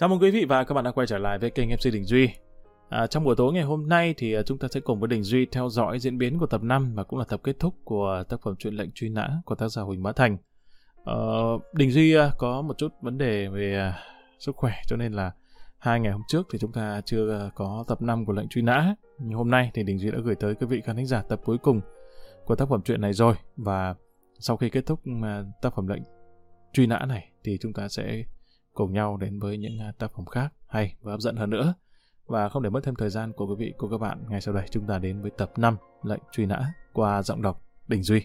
Chào mừng quý vị và các bạn đã quay trở lại với kênh MC Đình Duy. À, trong buổi tối ngày hôm nay thì à, chúng ta sẽ cùng với Đình Duy theo dõi diễn biến của tập 5 và cũng là tập kết thúc của tác phẩm truyện lệnh truy nã của tác giả Huỳnh Mã Thành. Ờ, Đình Duy à, có một chút vấn đề về à, sức khỏe cho nên là hai ngày hôm trước thì chúng ta chưa có tập 5 của lệnh truy nã. Nhưng hôm nay thì Đình Duy đã gửi tới quý vị khán thính giả tập cuối cùng của tác phẩm truyện này rồi và sau khi kết thúc tác phẩm lệnh truy nã này thì chúng ta sẽ cùng nhau đến với những à, tác phẩm khác hay và hấp dẫn hơn nữa. Và không để mất thêm thời gian của quý vị cô các bạn, ngay sau đây chúng ta đến với tập 5 lệnh truy nã qua giọng đọc Đình Duy.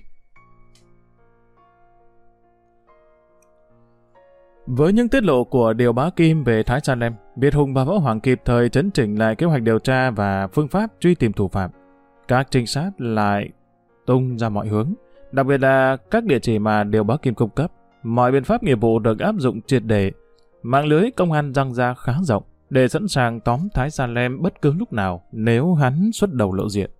Với những tiết lộ của Điều Bá Kim về Thái Sa Lem, Việt Hùng và Võ Hoàng kịp thời chấn chỉnh lại kế hoạch điều tra và phương pháp truy tìm thủ phạm. Các trinh sát lại tung ra mọi hướng, đặc biệt là các địa chỉ mà Điều Bá Kim cung cấp. Mọi biện pháp nghiệp vụ được áp dụng triệt để Mạng lưới công an răng ra khá rộng để sẵn sàng tóm Thái Salem bất cứ lúc nào nếu hắn xuất đầu lộ diện.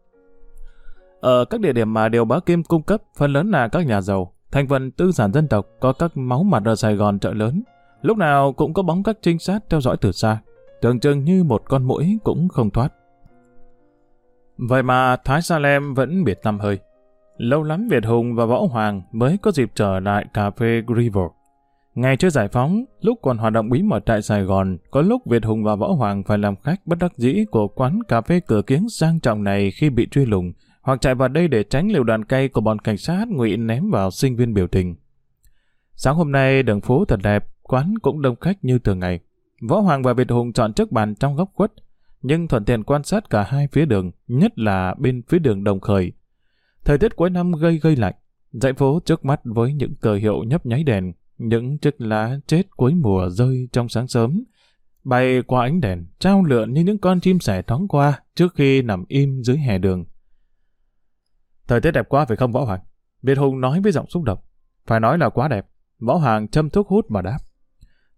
Ở các địa điểm mà Điều Bá Kim cung cấp phần lớn là các nhà giàu, thành phần tư sản dân tộc có các máu mặt ở Sài Gòn chợ lớn. Lúc nào cũng có bóng các trinh sát theo dõi từ xa, tưởng chừng như một con mũi cũng không thoát. Vậy mà Thái Salem vẫn biệt tâm hơi. Lâu lắm Việt Hùng và Võ Hoàng mới có dịp trở lại cà phê Grivel. Ngày chưa giải phóng, lúc còn hoạt động bí mật tại Sài Gòn, có lúc Việt Hùng và Võ Hoàng phải làm khách bất đắc dĩ của quán cà phê cửa kiếng sang trọng này khi bị truy lùng, hoặc chạy vào đây để tránh liều đoàn cây của bọn cảnh sát ngụy ném vào sinh viên biểu tình. Sáng hôm nay, đường phố thật đẹp, quán cũng đông khách như thường ngày. Võ Hoàng và Việt Hùng chọn chiếc bàn trong góc khuất, nhưng thuận tiện quan sát cả hai phía đường, nhất là bên phía đường Đồng Khởi. Thời tiết cuối năm gây gây lạnh, dãy phố trước mắt với những cờ hiệu nhấp nháy đèn, những chiếc lá chết cuối mùa rơi trong sáng sớm, bay qua ánh đèn, trao lượn như những con chim sẻ thoáng qua trước khi nằm im dưới hè đường. Thời tiết đẹp quá phải không Võ Hoàng? Việt Hùng nói với giọng xúc động. Phải nói là quá đẹp. Võ Hoàng châm thuốc hút mà đáp.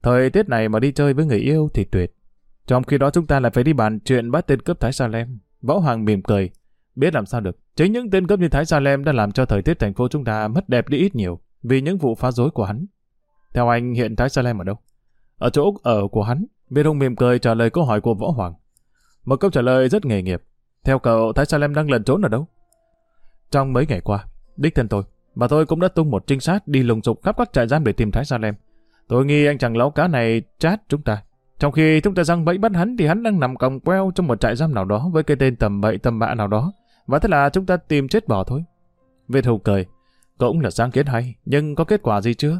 Thời tiết này mà đi chơi với người yêu thì tuyệt. Trong khi đó chúng ta lại phải đi bàn chuyện bắt tên cướp Thái Sa Lem. Võ Hoàng mỉm cười. Biết làm sao được. Chính những tên cướp như Thái Sa Lem đã làm cho thời tiết thành phố chúng ta mất đẹp đi ít nhiều vì những vụ phá rối của hắn. Theo anh hiện Thái Sa Lem ở đâu? Ở chỗ ở của hắn, Viên Hùng mỉm cười trả lời câu hỏi của Võ Hoàng. Một câu trả lời rất nghề nghiệp. Theo cậu, Thái Sa Lem đang lẩn trốn ở đâu? Trong mấy ngày qua, đích thân tôi, và tôi cũng đã tung một trinh sát đi lùng sục khắp các trại giam để tìm Thái Sa Lem. Tôi nghi anh chàng lão cá này chát chúng ta. Trong khi chúng ta răng bẫy bắt hắn thì hắn đang nằm còng queo trong một trại giam nào đó với cái tên tầm bậy tầm bạ nào đó. Và thế là chúng ta tìm chết bỏ thôi. Việt Hùng cười. Cũng là sáng kiến hay, nhưng có kết quả gì chưa?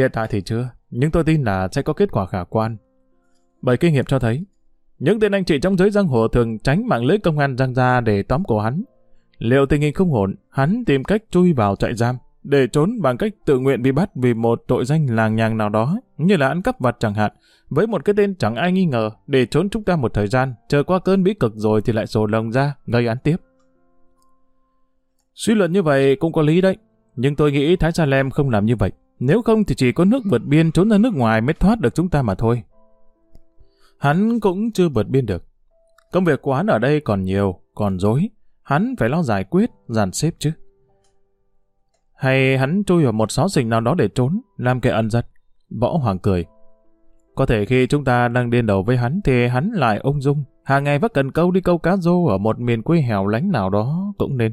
Hiện tại thì chưa, nhưng tôi tin là sẽ có kết quả khả quan. Bởi kinh nghiệm cho thấy, những tên anh chị trong giới giang hồ thường tránh mạng lưới công an giang ra để tóm cổ hắn. Liệu tình hình không ổn, hắn tìm cách chui vào trại giam, để trốn bằng cách tự nguyện bị bắt vì một tội danh làng nhàng nào đó, như là ăn cắp vặt chẳng hạn, với một cái tên chẳng ai nghi ngờ, để trốn chúng ta một thời gian, chờ qua cơn bí cực rồi thì lại sổ lồng ra, gây án tiếp. Suy luận như vậy cũng có lý đấy, nhưng tôi nghĩ Thái Sa Lem không làm như vậy. Nếu không thì chỉ có nước vượt biên trốn ra nước ngoài mới thoát được chúng ta mà thôi. Hắn cũng chưa vượt biên được. Công việc của hắn ở đây còn nhiều, còn dối. Hắn phải lo giải quyết, dàn xếp chứ. Hay hắn chui vào một xó xình nào đó để trốn, làm kẻ ẩn giật. Võ Hoàng cười. Có thể khi chúng ta đang điên đầu với hắn thì hắn lại ung dung. Hàng ngày vắt cần câu đi câu cá rô ở một miền quê hẻo lánh nào đó cũng nên.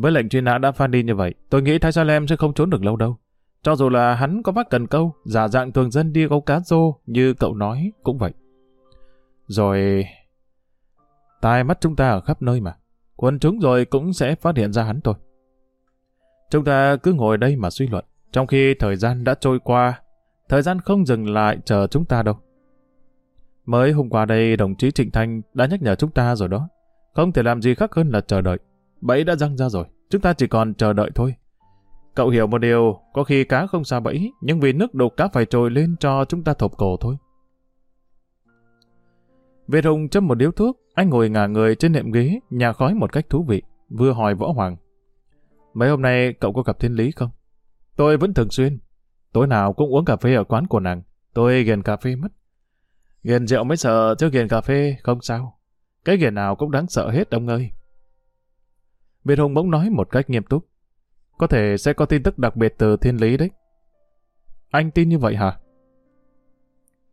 Với lệnh truy nã đã phan đi như vậy, tôi nghĩ Thái Salem sẽ không trốn được lâu đâu. Cho dù là hắn có mắc cần câu, giả dạng thường dân đi câu cá rô như cậu nói cũng vậy. Rồi... Tai mắt chúng ta ở khắp nơi mà. Quân chúng rồi cũng sẽ phát hiện ra hắn thôi. Chúng ta cứ ngồi đây mà suy luận, trong khi thời gian đã trôi qua, thời gian không dừng lại chờ chúng ta đâu. Mới hôm qua đây, đồng chí Trịnh Thanh đã nhắc nhở chúng ta rồi đó. Không thể làm gì khác hơn là chờ đợi. Bẫy đã răng ra rồi, chúng ta chỉ còn chờ đợi thôi. Cậu hiểu một điều, có khi cá không xa bẫy, nhưng vì nước đục cá phải trồi lên cho chúng ta thộp cổ thôi. Việt Hùng châm một điếu thuốc, anh ngồi ngả người trên nệm ghế, nhà khói một cách thú vị, vừa hỏi Võ Hoàng. Mấy hôm nay cậu có gặp thiên lý không? Tôi vẫn thường xuyên. Tối nào cũng uống cà phê ở quán của nàng. Tôi ghiền cà phê mất. Ghiền rượu mới sợ, chứ ghiền cà phê không sao. Cái ghiền nào cũng đáng sợ hết ông ơi. Việt Hùng bỗng nói một cách nghiêm túc. Có thể sẽ có tin tức đặc biệt từ thiên lý đấy. Anh tin như vậy hả?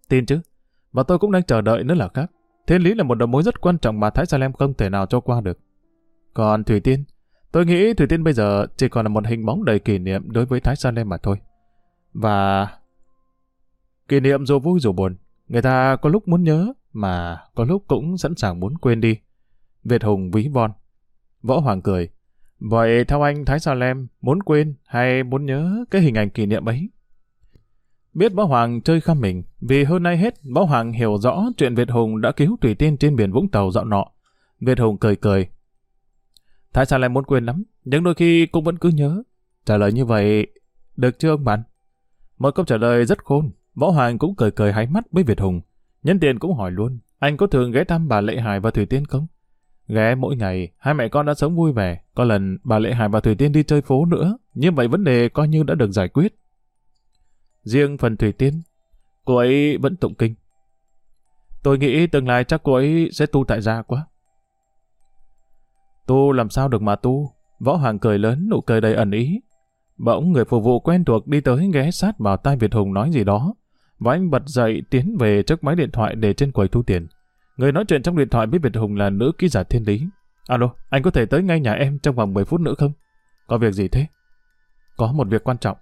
Tin chứ. Và tôi cũng đang chờ đợi nữa là khác. Thiên lý là một đầu mối rất quan trọng mà Thái Salem không thể nào cho qua được. Còn Thủy Tiên, tôi nghĩ Thủy Tiên bây giờ chỉ còn là một hình bóng đầy kỷ niệm đối với Thái Salem mà thôi. Và... Kỷ niệm dù vui dù buồn, người ta có lúc muốn nhớ mà có lúc cũng sẵn sàng muốn quên đi. Việt Hùng ví von. Võ Hoàng cười. Vậy theo anh Thái Sa Lem muốn quên hay muốn nhớ cái hình ảnh kỷ niệm ấy? Biết Võ Hoàng chơi khăm mình, vì hơn nay hết Võ Hoàng hiểu rõ chuyện Việt Hùng đã cứu Thủy Tiên trên biển Vũng Tàu dạo nọ. Việt Hùng cười cười. Thái Sa Lem muốn quên lắm, nhưng đôi khi cũng vẫn cứ nhớ. Trả lời như vậy, được chưa ông bạn? Một câu trả lời rất khôn, Võ Hoàng cũng cười cười hái mắt với Việt Hùng. Nhân tiện cũng hỏi luôn, anh có thường ghé thăm bà Lệ Hải và Thủy Tiên không? Ghé mỗi ngày, hai mẹ con đã sống vui vẻ. Có lần bà Lệ Hải và Thủy Tiên đi chơi phố nữa. Như vậy vấn đề coi như đã được giải quyết. Riêng phần Thủy Tiên, cô ấy vẫn tụng kinh. Tôi nghĩ tương lai chắc cô ấy sẽ tu tại gia quá. Tu làm sao được mà tu? Võ Hoàng cười lớn, nụ cười đầy ẩn ý. Bỗng người phục vụ quen thuộc đi tới ghé sát vào tai Việt Hùng nói gì đó. Và anh bật dậy tiến về trước máy điện thoại để trên quầy thu tiền. Người nói chuyện trong điện thoại với Việt Hùng là nữ ký giả thiên lý. Alo, anh có thể tới ngay nhà em trong vòng 10 phút nữa không? Có việc gì thế? Có một việc quan trọng.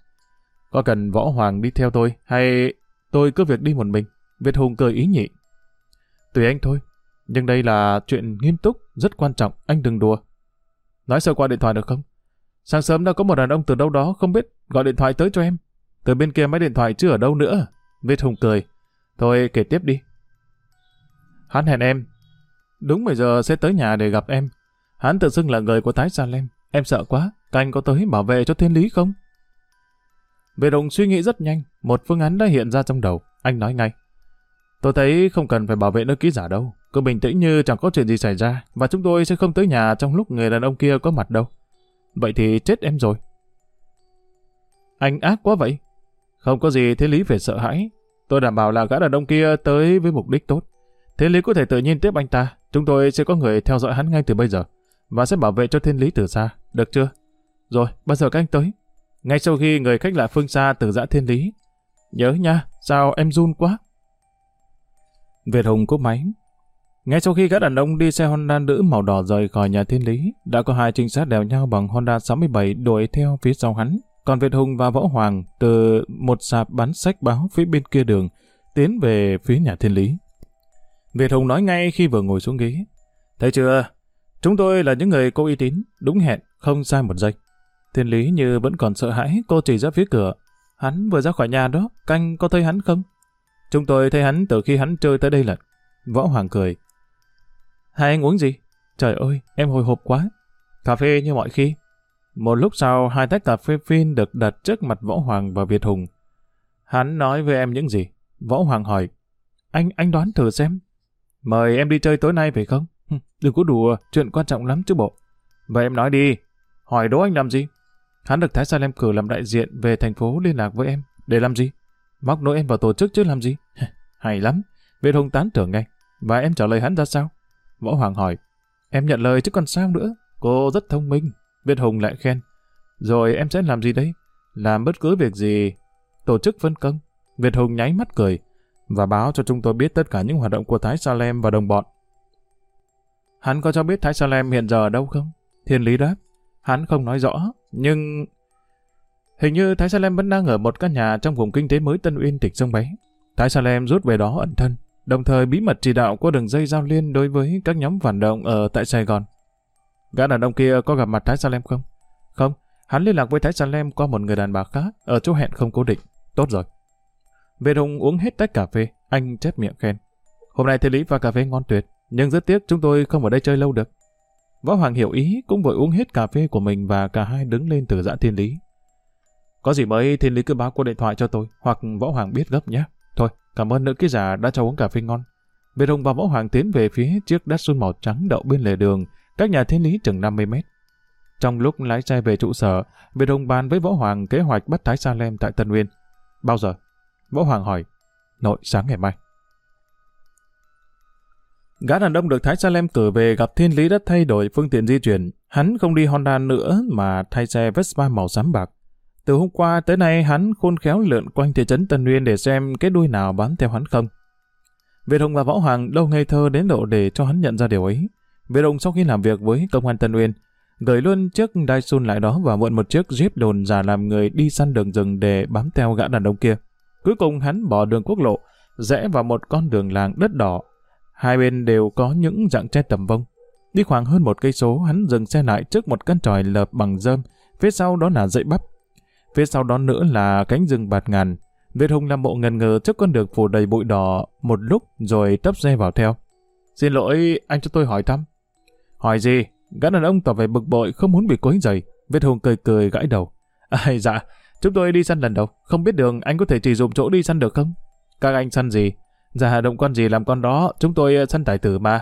Có cần Võ Hoàng đi theo tôi hay tôi cứ việc đi một mình? Việt Hùng cười ý nhị. Tùy anh thôi, nhưng đây là chuyện nghiêm túc, rất quan trọng, anh đừng đùa. Nói sơ qua điện thoại được không? Sáng sớm đã có một đàn ông từ đâu đó không biết gọi điện thoại tới cho em. Từ bên kia máy điện thoại chưa ở đâu nữa. Việt Hùng cười. Thôi kể tiếp đi, Hắn hẹn em. Đúng 10 giờ sẽ tới nhà để gặp em. Hắn tự xưng là người của Thái Salem. Em sợ quá, các anh có tới bảo vệ cho thiên lý không? Về đồng suy nghĩ rất nhanh, một phương án đã hiện ra trong đầu. Anh nói ngay. Tôi thấy không cần phải bảo vệ nơi ký giả đâu. Cứ bình tĩnh như chẳng có chuyện gì xảy ra và chúng tôi sẽ không tới nhà trong lúc người đàn ông kia có mặt đâu. Vậy thì chết em rồi. Anh ác quá vậy. Không có gì thế lý phải sợ hãi. Tôi đảm bảo là gã đàn ông kia tới với mục đích tốt. Thiên Lý có thể tự nhiên tiếp anh ta, chúng tôi sẽ có người theo dõi hắn ngay từ bây giờ, và sẽ bảo vệ cho Thiên Lý từ xa, được chưa? Rồi, bao giờ các anh tới? Ngay sau khi người khách lạ phương xa từ dã Thiên Lý. Nhớ nha, sao em run quá? Việt Hùng cúp máy. Ngay sau khi các đàn ông đi xe Honda nữ màu đỏ rời khỏi nhà Thiên Lý, đã có hai trinh sát đèo nhau bằng Honda 67 đuổi theo phía sau hắn. Còn Việt Hùng và Võ Hoàng từ một sạp bán sách báo phía bên kia đường tiến về phía nhà Thiên Lý. Việt Hùng nói ngay khi vừa ngồi xuống ghế. Thấy chưa? Chúng tôi là những người cô uy tín, đúng hẹn, không sai một giây. Thiên Lý như vẫn còn sợ hãi, cô chỉ ra phía cửa. Hắn vừa ra khỏi nhà đó, canh có thấy hắn không? Chúng tôi thấy hắn từ khi hắn chơi tới đây lần. Võ Hoàng cười. Hai anh uống gì? Trời ơi, em hồi hộp quá. Cà phê như mọi khi. Một lúc sau, hai tách cà phê phin được đặt trước mặt Võ Hoàng và Việt Hùng. Hắn nói với em những gì? Võ Hoàng hỏi. Anh, anh đoán thử xem, Mời em đi chơi tối nay phải không? Đừng có đùa, chuyện quan trọng lắm chứ bộ. Vậy em nói đi, hỏi đố anh làm gì? Hắn được Thái Salem cử làm đại diện về thành phố liên lạc với em. Để làm gì? Móc nối em vào tổ chức chứ làm gì? Hay lắm. Việt Hùng tán thưởng ngay. Và em trả lời hắn ra sao? Võ Hoàng hỏi. Em nhận lời chứ còn sao nữa. Cô rất thông minh. Việt Hùng lại khen. Rồi em sẽ làm gì đấy? Làm bất cứ việc gì. Tổ chức phân công. Việt Hùng nháy mắt cười và báo cho chúng tôi biết tất cả những hoạt động của Thái Salem và đồng bọn. Hắn có cho biết Thái Salem hiện giờ ở đâu không? Thiên Lý đáp. Hắn không nói rõ, nhưng... Hình như Thái Salem vẫn đang ở một căn nhà trong vùng kinh tế mới Tân Uyên, tỉnh Sông Bé. Thái Salem rút về đó ẩn thân, đồng thời bí mật chỉ đạo qua đường dây giao liên đối với các nhóm phản động ở tại Sài Gòn. Gã đàn ông kia có gặp mặt Thái Salem không? Không, hắn liên lạc với Thái Salem qua một người đàn bà khác ở chỗ hẹn không cố định. Tốt rồi, về đồng uống hết tách cà phê, anh chép miệng khen. Hôm nay thầy Lý pha cà phê ngon tuyệt, nhưng rất tiếc chúng tôi không ở đây chơi lâu được. Võ Hoàng hiểu ý cũng vội uống hết cà phê của mình và cả hai đứng lên từ dã thiên lý. Có gì mới thiên lý cứ báo qua điện thoại cho tôi hoặc Võ Hoàng biết gấp nhé. Thôi, cảm ơn nữ ký giả đã cho uống cà phê ngon. Về đồng và Võ Hoàng tiến về phía chiếc đất xuân màu trắng đậu bên lề đường, cách nhà thiên lý chừng 50 mét. Trong lúc lái xe về trụ sở, Việt Hùng bàn với Võ Hoàng kế hoạch bắt Thái Sa Lem tại Tân Nguyên. Bao giờ? Võ Hoàng hỏi, nội sáng ngày mai. Gã đàn ông được Thái Salem cử về gặp thiên lý đã thay đổi phương tiện di chuyển. Hắn không đi Honda nữa mà thay xe Vespa màu xám bạc. Từ hôm qua tới nay hắn khôn khéo lượn quanh thị trấn Tân Nguyên để xem cái đuôi nào bám theo hắn không. Việt Hùng và Võ Hoàng đâu ngây thơ đến độ để cho hắn nhận ra điều ấy. Việt Hùng sau khi làm việc với công an Tân Nguyên, gửi luôn chiếc Dyson lại đó và mượn một chiếc Jeep đồn giả làm người đi săn đường rừng để bám theo gã đàn ông kia. Cuối cùng hắn bỏ đường quốc lộ, rẽ vào một con đường làng đất đỏ. Hai bên đều có những dạng tre tầm vông. Đi khoảng hơn một cây số, hắn dừng xe lại trước một căn tròi lợp bằng rơm, phía sau đó là dãy bắp. Phía sau đó nữa là cánh rừng bạt ngàn. Việt Hùng làm bộ ngần ngờ trước con đường phủ đầy bụi đỏ một lúc rồi tấp xe vào theo. Xin lỗi, anh cho tôi hỏi thăm. Hỏi gì? Gã đàn ông tỏ vẻ bực bội không muốn bị quấy rầy. Việt Hùng cười cười gãi đầu. À, dạ, Chúng tôi đi săn lần đầu, không biết đường anh có thể chỉ dùm chỗ đi săn được không? Các anh săn gì? Dạ động con gì làm con đó, chúng tôi ờ, săn tài tử mà.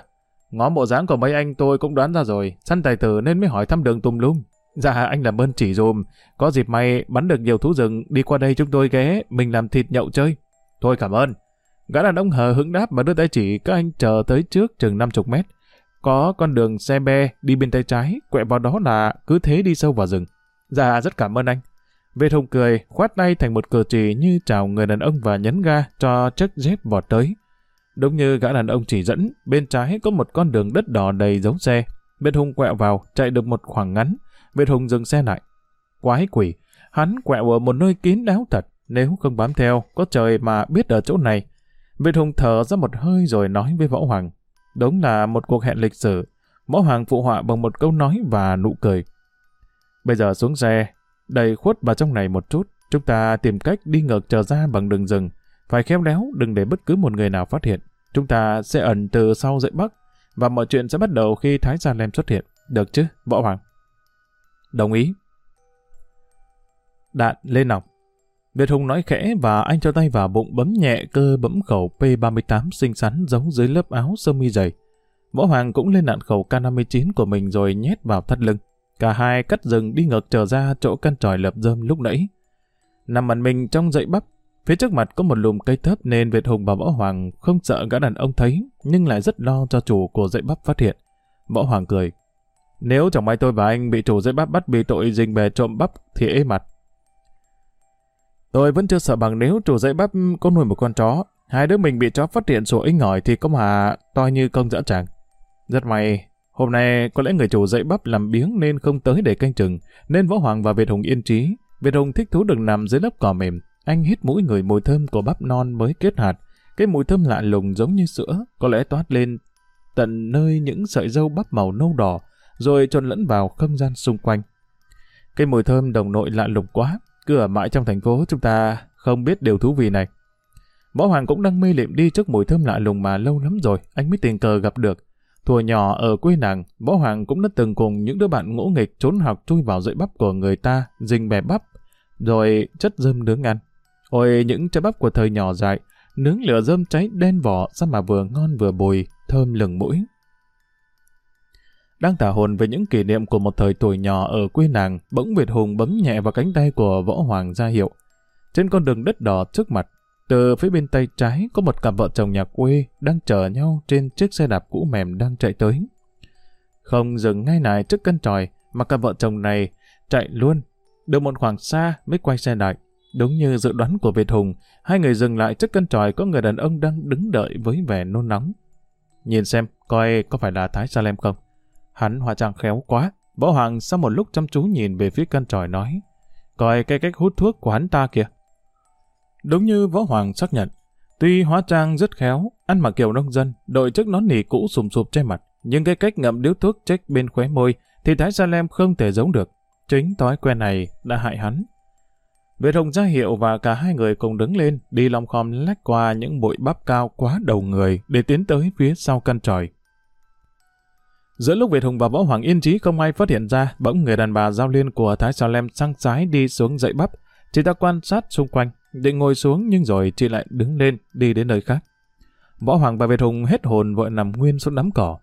Ngó bộ dáng của mấy anh tôi cũng đoán ra rồi, săn tài tử nên mới hỏi thăm đường tùm lum. Dạ anh làm ơn chỉ dùm, có dịp may bắn được nhiều thú rừng, đi qua đây chúng tôi ghé, mình làm thịt nhậu chơi. Thôi cảm ơn. Gã đàn ông hờ hứng đáp và đưa tay chỉ các anh chờ tới trước chừng 50 mét. Có con đường xe be đi bên tay trái, quẹo vào đó là cứ thế đi sâu vào rừng. Dạ rất cảm ơn anh. Vệ Hùng cười, khoát tay thành một cử chỉ như chào người đàn ông và nhấn ga cho chiếc Jeep vọt tới. Đúng như gã đàn ông chỉ dẫn, bên trái có một con đường đất đỏ đầy dấu xe. Việt Hùng quẹo vào, chạy được một khoảng ngắn. Việt Hùng dừng xe lại. Quái quỷ, hắn quẹo ở một nơi kín đáo thật. Nếu không bám theo, có trời mà biết ở chỗ này. Việt Hùng thở ra một hơi rồi nói với Võ Hoàng. Đúng là một cuộc hẹn lịch sử. Võ Hoàng phụ họa bằng một câu nói và nụ cười. Bây giờ xuống xe, đẩy khuất vào trong này một chút, chúng ta tìm cách đi ngược trở ra bằng đường rừng. Phải khéo léo, đừng để bất cứ một người nào phát hiện. Chúng ta sẽ ẩn từ sau dậy bắc, và mọi chuyện sẽ bắt đầu khi Thái Gia Lem xuất hiện. Được chứ, Võ Hoàng? Đồng ý. Đạn lên nòng. Việt Hùng nói khẽ và anh cho tay vào bụng bấm nhẹ cơ bấm khẩu P38 xinh xắn giống dưới lớp áo sơ mi dày. Võ Hoàng cũng lên đạn khẩu K59 của mình rồi nhét vào thắt lưng. Cả hai cắt rừng đi ngược trở ra chỗ căn tròi lợp dơm lúc nãy. Nằm mặt mình trong dậy bắp, phía trước mặt có một lùm cây thấp nên Việt Hùng và Võ Hoàng không sợ gã đàn ông thấy, nhưng lại rất lo cho chủ của dậy bắp phát hiện. Võ Hoàng cười. Nếu chẳng may tôi và anh bị chủ dây bắp bắt bị tội dình bè trộm bắp thì ế mặt. Tôi vẫn chưa sợ bằng nếu chủ dây bắp có nuôi một con chó. Hai đứa mình bị chó phát hiện sủa ích ngỏi thì có mà toi như công dã tràng. Rất may, Hôm nay có lẽ người chủ dậy bắp làm biếng nên không tới để canh chừng, nên Võ Hoàng và Việt Hùng yên trí. Việt Hùng thích thú được nằm dưới lớp cỏ mềm, anh hít mũi người mùi thơm của bắp non mới kết hạt. Cái mùi thơm lạ lùng giống như sữa, có lẽ toát lên tận nơi những sợi dâu bắp màu nâu đỏ, rồi trộn lẫn vào không gian xung quanh. Cái mùi thơm đồng nội lạ lùng quá, cứ ở mãi trong thành phố chúng ta không biết điều thú vị này. Võ Hoàng cũng đang mê liệm đi trước mùi thơm lạ lùng mà lâu lắm rồi, anh mới tình cờ gặp được. Thủa nhỏ ở quê nàng, Võ Hoàng cũng đã từng cùng những đứa bạn ngỗ nghịch trốn học chui vào dãy bắp của người ta, dình bè bắp, rồi chất dơm nướng ăn. Ôi những trái bắp của thời nhỏ dại, nướng lửa dơm cháy đen vỏ sao mà vừa ngon vừa bùi, thơm lừng mũi. Đang thả hồn về những kỷ niệm của một thời tuổi nhỏ ở quê nàng, bỗng Việt Hùng bấm nhẹ vào cánh tay của Võ Hoàng ra hiệu. Trên con đường đất đỏ trước mặt, từ phía bên tay trái có một cặp vợ chồng nhà quê đang chờ nhau trên chiếc xe đạp cũ mềm đang chạy tới. Không dừng ngay lại trước căn tròi mà cặp vợ chồng này chạy luôn. Được một khoảng xa mới quay xe lại. Đúng như dự đoán của Việt Hùng, hai người dừng lại trước căn tròi có người đàn ông đang đứng đợi với vẻ nôn nóng. Nhìn xem, coi có phải là Thái Salem không? Hắn hóa trang khéo quá. Võ Hoàng sau một lúc chăm chú nhìn về phía căn tròi nói. Coi cái cách hút thuốc của hắn ta kìa, Đúng như Võ Hoàng xác nhận, tuy hóa trang rất khéo, ăn mặc kiểu nông dân, đội chiếc nón nỉ cũ sùm sụp che mặt, nhưng cái cách ngậm điếu thuốc trách bên khóe môi thì Thái Sa Lem không thể giống được. Chính thói quen này đã hại hắn. Việt Hồng ra hiệu và cả hai người cùng đứng lên, đi lòng khom lách qua những bụi bắp cao quá đầu người để tiến tới phía sau căn tròi. Giữa lúc Việt Hùng và Võ Hoàng yên trí không ai phát hiện ra, bỗng người đàn bà giao liên của Thái Sa Lem sang trái đi xuống dậy bắp, chỉ ta quan sát xung quanh, định ngồi xuống nhưng rồi chị lại đứng lên, đi đến nơi khác. Võ Hoàng và Việt Hùng hết hồn vội nằm nguyên xuống đám cỏ.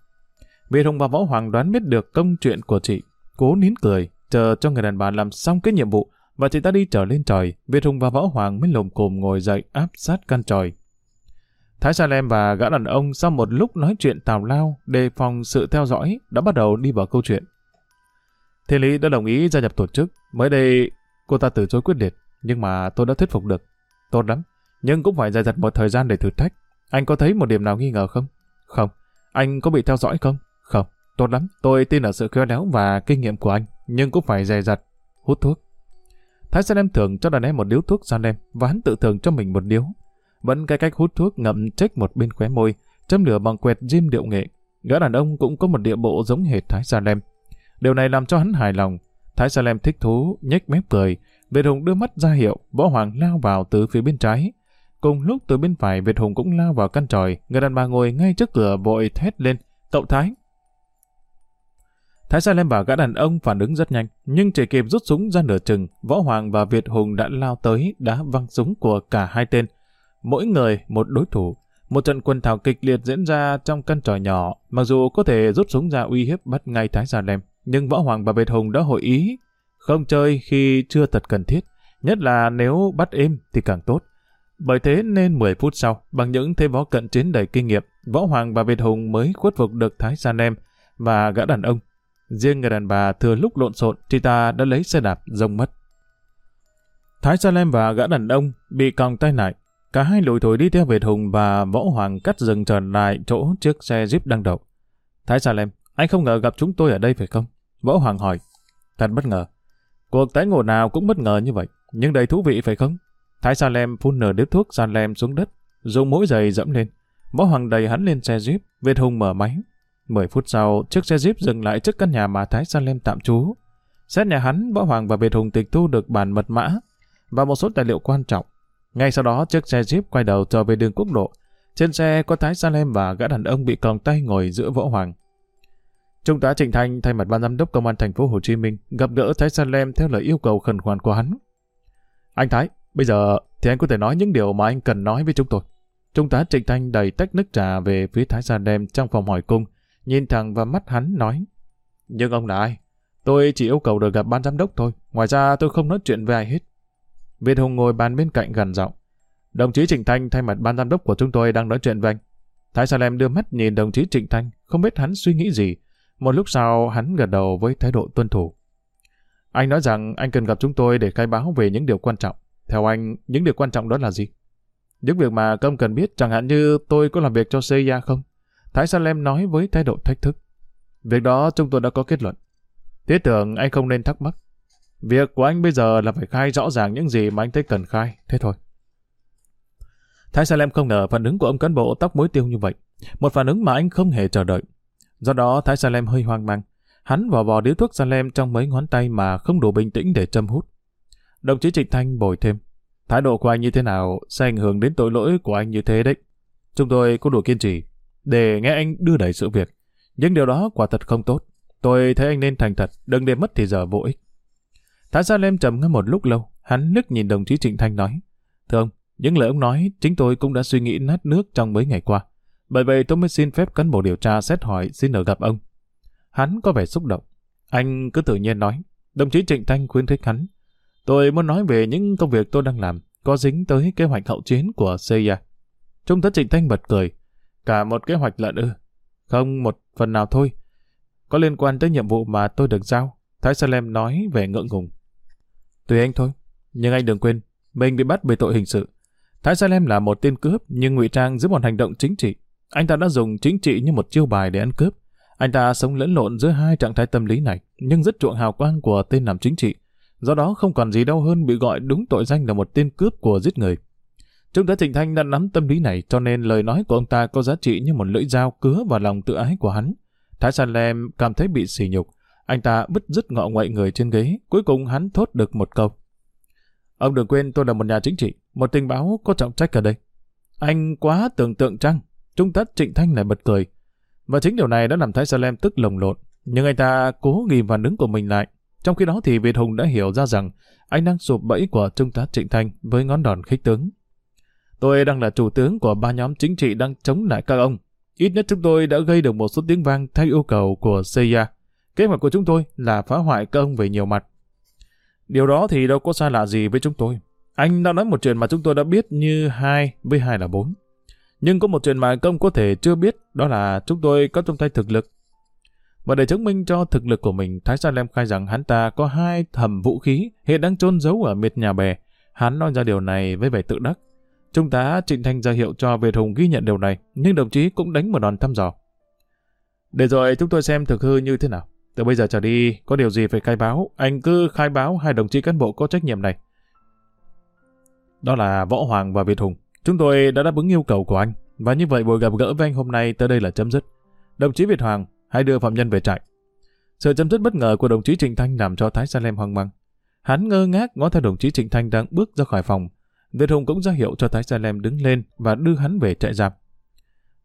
Việt Hùng và Võ Hoàng đoán biết được công chuyện của chị, cố nín cười, chờ cho người đàn bà làm xong cái nhiệm vụ và chị ta đi trở lên trời, Việt Hùng và Võ Hoàng mới lồm cồm ngồi dậy áp sát căn tròi. Thái Salem và gã đàn ông sau một lúc nói chuyện tào lao, đề phòng sự theo dõi, đã bắt đầu đi vào câu chuyện. Thiên Lý đã đồng ý gia nhập tổ chức. Mới đây, cô ta từ chối quyết liệt. Nhưng mà tôi đã thuyết phục được. Tốt lắm. Nhưng cũng phải dài dặt một thời gian để thử thách. Anh có thấy một điểm nào nghi ngờ không? Không. Anh có bị theo dõi không? Không. Tốt lắm. Tôi tin ở sự khéo léo và kinh nghiệm của anh. Nhưng cũng phải dài dặt. Hút thuốc. Thái San em thường cho đàn em một điếu thuốc San đem và hắn tự thường cho mình một điếu. Vẫn cái cách hút thuốc ngậm trích một bên khóe môi, châm lửa bằng quẹt diêm điệu nghệ. Gã đàn ông cũng có một địa bộ giống hệt Thái San. Điều này làm cho hắn hài lòng. Thái Salem thích thú, nhếch mép cười, Việt Hùng đưa mắt ra hiệu, võ hoàng lao vào từ phía bên trái. Cùng lúc từ bên phải Việt Hùng cũng lao vào căn tròi, người đàn bà ngồi ngay trước cửa vội thét lên, cậu Thái. Thái Sa Lem và gã đàn ông phản ứng rất nhanh, nhưng chỉ kịp rút súng ra nửa chừng, Võ Hoàng và Việt Hùng đã lao tới, đã văng súng của cả hai tên. Mỗi người một đối thủ, một trận quần thảo kịch liệt diễn ra trong căn tròi nhỏ, mặc dù có thể rút súng ra uy hiếp bắt ngay Thái Sa Lem, nhưng Võ Hoàng và Việt Hùng đã hội ý không chơi khi chưa thật cần thiết, nhất là nếu bắt êm thì càng tốt. Bởi thế nên 10 phút sau, bằng những thế võ cận chiến đầy kinh nghiệm, Võ Hoàng và Việt Hùng mới khuất phục được Thái Sa Nem và gã đàn ông. Riêng người đàn bà thừa lúc lộn xộn, thì ta đã lấy xe đạp rông mất. Thái Sa Nem và gã đàn ông bị còng tay lại. Cả hai lùi thổi đi theo Việt Hùng và Võ Hoàng cắt rừng trở lại chỗ chiếc xe Jeep đang đậu. Thái Sa Nem, anh không ngờ gặp chúng tôi ở đây phải không? Võ Hoàng hỏi. Thật bất ngờ. Cuộc tái ngộ nào cũng bất ngờ như vậy, nhưng đầy thú vị phải không? Thái Sa Lem phun nửa điếu thuốc San Lem xuống đất, dùng mũi giày dẫm lên. Võ Hoàng đầy hắn lên xe Jeep, Việt Hùng mở máy. Mười phút sau, chiếc xe Jeep dừng lại trước căn nhà mà Thái Sa Lem tạm trú. Xét nhà hắn, Võ Hoàng và Việt Hùng tịch thu được bản mật mã và một số tài liệu quan trọng. Ngay sau đó, chiếc xe Jeep quay đầu trở về đường quốc lộ. Trên xe có Thái Sa Lem và gã đàn ông bị còng tay ngồi giữa Võ Hoàng. Trung tá Trịnh Thanh thay mặt ban giám đốc công an thành phố Hồ Chí Minh gặp gỡ Thái San Lem theo lời yêu cầu khẩn khoản của hắn. Anh Thái, bây giờ thì anh có thể nói những điều mà anh cần nói với chúng tôi. Trung tá Trịnh Thanh đầy tách nước trà về phía Thái San Lem trong phòng hỏi cung, nhìn thẳng vào mắt hắn nói. Nhưng ông là ai? Tôi chỉ yêu cầu được gặp ban giám đốc thôi, ngoài ra tôi không nói chuyện với ai hết. Việt Hùng ngồi bàn bên cạnh gần giọng. Đồng chí Trịnh Thanh thay mặt ban giám đốc của chúng tôi đang nói chuyện với anh. Thái Sa Lem đưa mắt nhìn đồng chí Trịnh Thanh, không biết hắn suy nghĩ gì, một lúc sau hắn gật đầu với thái độ tuân thủ. Anh nói rằng anh cần gặp chúng tôi để khai báo về những điều quan trọng. Theo anh, những điều quan trọng đó là gì? Những việc mà công cần biết chẳng hạn như tôi có làm việc cho CIA không? Thái Salem nói với thái độ thách thức. Việc đó chúng tôi đã có kết luận. Thiết tưởng anh không nên thắc mắc. Việc của anh bây giờ là phải khai rõ ràng những gì mà anh thấy cần khai. Thế thôi. Thái Salem không ngờ phản ứng của ông cán bộ tóc mối tiêu như vậy. Một phản ứng mà anh không hề chờ đợi. Do đó Thái Salem hơi hoang mang. Hắn vò vò điếu thuốc Salem trong mấy ngón tay mà không đủ bình tĩnh để châm hút. Đồng chí Trịnh Thanh bồi thêm. Thái độ của anh như thế nào sẽ ảnh hưởng đến tội lỗi của anh như thế đấy. Chúng tôi có đủ kiên trì để nghe anh đưa đẩy sự việc. Nhưng điều đó quả thật không tốt. Tôi thấy anh nên thành thật, đừng để mất thì giờ vô ích. Thái Salem trầm ngâm một lúc lâu, hắn liếc nhìn đồng chí Trịnh Thanh nói. Thưa ông, những lời ông nói, chính tôi cũng đã suy nghĩ nát nước trong mấy ngày qua. Bởi vậy tôi mới xin phép cán bộ điều tra xét hỏi xin được gặp ông. Hắn có vẻ xúc động. Anh cứ tự nhiên nói. Đồng chí Trịnh Thanh khuyến khích hắn. Tôi muốn nói về những công việc tôi đang làm có dính tới kế hoạch hậu chiến của CIA. Trung tá Trịnh Thanh bật cười. Cả một kế hoạch lợn ư. Không một phần nào thôi. Có liên quan tới nhiệm vụ mà tôi được giao. Thái Salem nói về ngượng ngùng. Tùy anh thôi. Nhưng anh đừng quên, mình bị bắt về tội hình sự. Thái Salem là một tên cướp nhưng ngụy trang dưới một hành động chính trị anh ta đã dùng chính trị như một chiêu bài để ăn cướp. Anh ta sống lẫn lộn giữa hai trạng thái tâm lý này, nhưng rất chuộng hào quang của tên làm chính trị. Do đó không còn gì đau hơn bị gọi đúng tội danh là một tên cướp của giết người. Trung tá Trịnh Thanh đã nắm tâm lý này cho nên lời nói của ông ta có giá trị như một lưỡi dao cứa vào lòng tự ái của hắn. Thái San Lem cảm thấy bị sỉ nhục. Anh ta bứt rứt ngọ ngoại người trên ghế. Cuối cùng hắn thốt được một câu. Ông đừng quên tôi là một nhà chính trị, một tình báo có trọng trách ở đây. Anh quá tưởng tượng chăng? Trung tá Trịnh Thanh lại bật cười. Và chính điều này đã làm Thái Salem tức lồng lộn. Nhưng anh ta cố ghim phản ứng của mình lại. Trong khi đó thì Việt Hùng đã hiểu ra rằng anh đang sụp bẫy của Trung tá Trịnh Thanh với ngón đòn khích tướng. Tôi đang là chủ tướng của ba nhóm chính trị đang chống lại các ông. Ít nhất chúng tôi đã gây được một số tiếng vang theo yêu cầu của CIA. Kế hoạch của chúng tôi là phá hoại các ông về nhiều mặt. Điều đó thì đâu có xa lạ gì với chúng tôi. Anh đã nói một chuyện mà chúng tôi đã biết như 2 với 2 là 4. Nhưng có một chuyện mà công có thể chưa biết, đó là chúng tôi có trong tay thực lực. Và để chứng minh cho thực lực của mình, Thái Sa Lem khai rằng hắn ta có hai thầm vũ khí hiện đang trôn giấu ở miệt nhà bè. Hắn nói ra điều này với vẻ tự đắc. Trung tá Trịnh Thanh ra hiệu cho Việt Hùng ghi nhận điều này, nhưng đồng chí cũng đánh một đòn thăm dò. Để rồi chúng tôi xem thực hư như thế nào. Từ bây giờ trở đi, có điều gì phải khai báo, anh cứ khai báo hai đồng chí cán bộ có trách nhiệm này. Đó là Võ Hoàng và Việt Hùng. Chúng tôi đã đáp ứng yêu cầu của anh, và như vậy buổi gặp gỡ với anh hôm nay tới đây là chấm dứt. Đồng chí Việt Hoàng, hãy đưa phạm nhân về trại. Sự chấm dứt bất ngờ của đồng chí Trịnh Thanh làm cho Thái Salem hoang mang. Hắn ngơ ngác ngó theo đồng chí Trịnh Thanh đang bước ra khỏi phòng. Việt Hùng cũng ra hiệu cho Thái Salem đứng lên và đưa hắn về trại giam.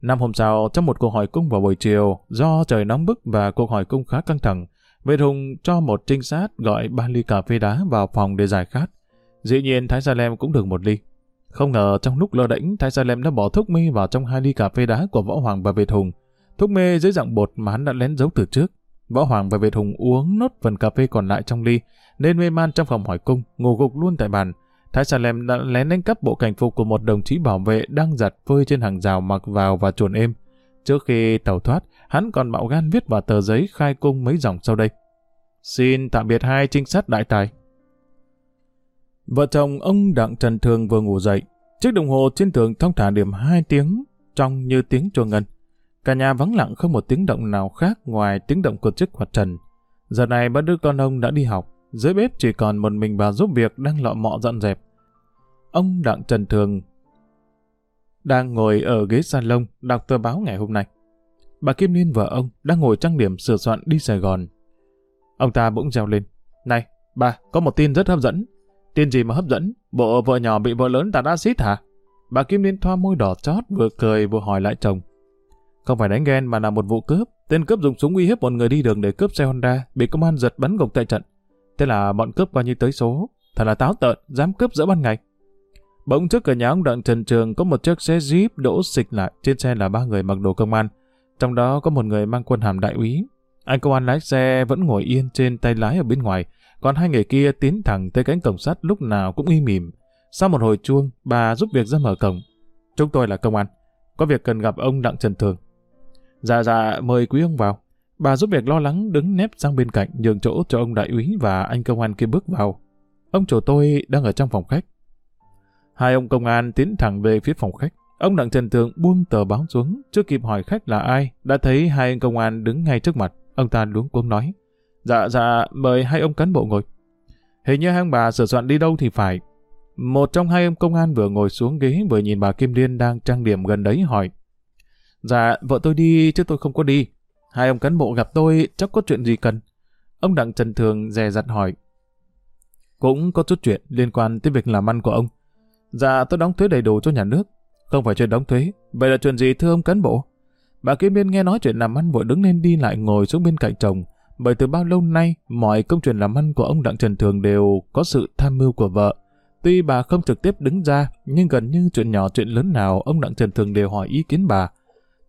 Năm hôm sau, trong một cuộc hỏi cung vào buổi chiều, do trời nóng bức và cuộc hỏi cung khá căng thẳng, Việt Hùng cho một trinh sát gọi ba ly cà phê đá vào phòng để giải khát. Dĩ nhiên Thái Salem cũng được một ly. Không ngờ trong lúc lơ đễnh, Thái Sa Lem đã bỏ thuốc mê vào trong hai ly cà phê đá của Võ Hoàng và Việt Hùng. Thuốc mê dưới dạng bột mà hắn đã lén giấu từ trước. Võ Hoàng và Việt Hùng uống nốt phần cà phê còn lại trong ly, nên mê man trong phòng hỏi cung, ngủ gục luôn tại bàn. Thái Sa Lem đã lén đánh cắp bộ cảnh phục của một đồng chí bảo vệ đang giặt phơi trên hàng rào mặc vào và chuồn êm. Trước khi tàu thoát, hắn còn mạo gan viết vào tờ giấy khai cung mấy dòng sau đây. Xin tạm biệt hai trinh sát đại tài. Vợ chồng ông Đặng Trần Thường vừa ngủ dậy, chiếc đồng hồ trên tường thông thả điểm 2 tiếng, trong như tiếng chuông ngân. Cả nhà vắng lặng không một tiếng động nào khác ngoài tiếng động của chiếc quạt trần. Giờ này ba đứa con ông đã đi học, dưới bếp chỉ còn một mình bà giúp việc đang lọ mọ dọn dẹp. Ông Đặng Trần Thường đang ngồi ở ghế salon đọc tờ báo ngày hôm nay. Bà Kim Liên vợ ông đang ngồi trang điểm sửa soạn đi Sài Gòn. Ông ta bỗng reo lên. Này, bà, có một tin rất hấp dẫn. Tin gì mà hấp dẫn? Bộ vợ nhỏ bị vợ lớn tạt axit hả? Bà Kim Liên thoa môi đỏ chót vừa cười vừa hỏi lại chồng. Không phải đánh ghen mà là một vụ cướp. Tên cướp dùng súng uy hiếp một người đi đường để cướp xe Honda, bị công an giật bắn gục tại trận. Thế là bọn cướp coi như tới số. Thật là táo tợn, dám cướp giữa ban ngày. Bỗng trước cửa nhà ông Đặng Trần Trường có một chiếc xe Jeep đỗ xịch lại, trên xe là ba người mặc đồ công an. Trong đó có một người mang quân hàm đại úy. Anh công an lái xe vẫn ngồi yên trên tay lái ở bên ngoài, còn hai người kia tiến thẳng tới cánh cổng sắt lúc nào cũng y mìm. Sau một hồi chuông, bà giúp việc ra mở cổng. Chúng tôi là công an, có việc cần gặp ông Đặng Trần Thường. Dạ dạ, mời quý ông vào. Bà giúp việc lo lắng đứng nép sang bên cạnh nhường chỗ cho ông đại úy và anh công an kia bước vào. Ông chủ tôi đang ở trong phòng khách. Hai ông công an tiến thẳng về phía phòng khách. Ông Đặng Trần thường buông tờ báo xuống, chưa kịp hỏi khách là ai, đã thấy hai anh công an đứng ngay trước mặt. Ông ta luống cuống nói. Dạ dạ, mời hai ông cán bộ ngồi. Hình như hai ông bà sửa soạn đi đâu thì phải. Một trong hai ông công an vừa ngồi xuống ghế vừa nhìn bà Kim Liên đang trang điểm gần đấy hỏi. Dạ, vợ tôi đi chứ tôi không có đi. Hai ông cán bộ gặp tôi chắc có chuyện gì cần. Ông Đặng Trần Thường dè dặt hỏi. Cũng có chút chuyện liên quan tới việc làm ăn của ông. Dạ, tôi đóng thuế đầy đủ cho nhà nước. Không phải chuyện đóng thuế. Vậy là chuyện gì thưa ông cán bộ? Bà Kim Liên nghe nói chuyện làm ăn vội đứng lên đi lại ngồi xuống bên cạnh chồng bởi từ bao lâu nay mọi công chuyện làm ăn của ông Đặng Trần Thường đều có sự tham mưu của vợ. Tuy bà không trực tiếp đứng ra, nhưng gần như chuyện nhỏ chuyện lớn nào ông Đặng Trần Thường đều hỏi ý kiến bà.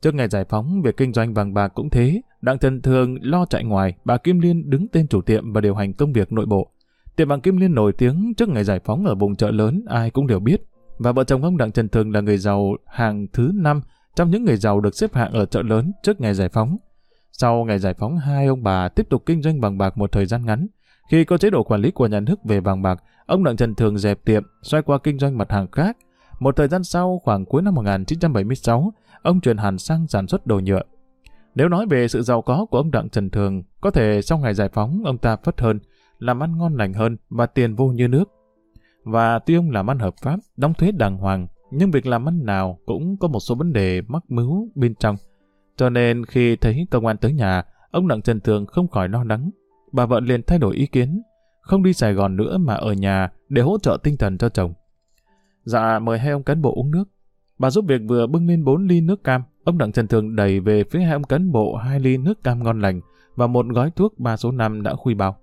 Trước ngày giải phóng, việc kinh doanh vàng bạc cũng thế, Đặng Trần Thường lo chạy ngoài, bà Kim Liên đứng tên chủ tiệm và điều hành công việc nội bộ. Tiệm vàng Kim Liên nổi tiếng trước ngày giải phóng ở vùng chợ lớn ai cũng đều biết, và vợ chồng ông Đặng Trần Thường là người giàu hàng thứ năm trong những người giàu được xếp hạng ở chợ lớn trước ngày giải phóng. Sau ngày giải phóng, hai ông bà tiếp tục kinh doanh vàng bạc một thời gian ngắn. Khi có chế độ quản lý của nhà nước về vàng bạc, ông Đặng Trần Thường dẹp tiệm, xoay qua kinh doanh mặt hàng khác. Một thời gian sau, khoảng cuối năm 1976, ông chuyển hẳn sang sản xuất đồ nhựa. Nếu nói về sự giàu có của ông Đặng Trần Thường, có thể sau ngày giải phóng ông ta phất hơn, làm ăn ngon lành hơn và tiền vô như nước. Và tuy ông làm ăn hợp pháp, đóng thuế đàng hoàng, nhưng việc làm ăn nào cũng có một số vấn đề mắc mưu bên trong. Cho nên khi thấy công an tới nhà, ông Đặng Trần Thường không khỏi lo lắng. Bà vợ liền thay đổi ý kiến, không đi Sài Gòn nữa mà ở nhà để hỗ trợ tinh thần cho chồng. Dạ mời hai ông cán bộ uống nước. Bà giúp việc vừa bưng lên bốn ly nước cam, ông Đặng Trần Thường đẩy về phía hai ông cán bộ hai ly nước cam ngon lành và một gói thuốc ba số 5 đã khui bao.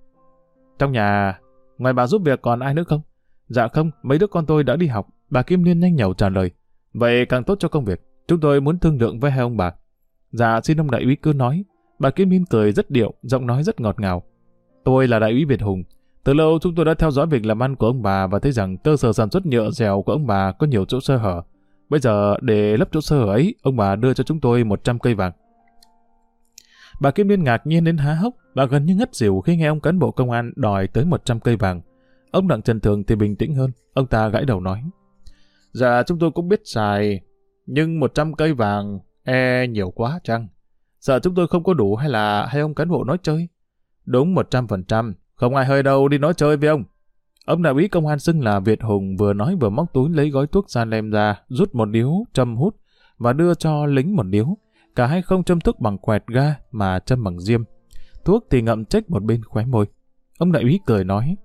Trong nhà, ngoài bà giúp việc còn ai nữa không? Dạ không, mấy đứa con tôi đã đi học, bà Kim Liên nhanh nhảu trả lời. Vậy càng tốt cho công việc, chúng tôi muốn thương lượng với hai ông bà. Dạ xin ông đại úy cứ nói. Bà Kim Minh cười rất điệu, giọng nói rất ngọt ngào. Tôi là đại úy Việt Hùng. Từ lâu chúng tôi đã theo dõi việc làm ăn của ông bà và thấy rằng cơ sở sản xuất nhựa dẻo của ông bà có nhiều chỗ sơ hở. Bây giờ để lấp chỗ sơ hở ấy, ông bà đưa cho chúng tôi 100 cây vàng. Bà Kim Liên ngạc nhiên đến há hốc, bà gần như ngất xỉu khi nghe ông cán bộ công an đòi tới 100 cây vàng. Ông Đặng Trần Thường thì bình tĩnh hơn, ông ta gãi đầu nói. Dạ chúng tôi cũng biết xài, nhưng 100 cây vàng E nhiều quá chăng? Sợ chúng tôi không có đủ hay là hay ông cán bộ nói chơi? Đúng 100%, không ai hơi đâu đi nói chơi với ông. Ông đại úy công an xưng là Việt Hùng vừa nói vừa móc túi lấy gói thuốc san lem ra, rút một điếu, châm hút và đưa cho lính một điếu. Cả hai không châm thuốc bằng quẹt ga mà châm bằng diêm. Thuốc thì ngậm chếch một bên khóe môi. Ông đại úy cười nói,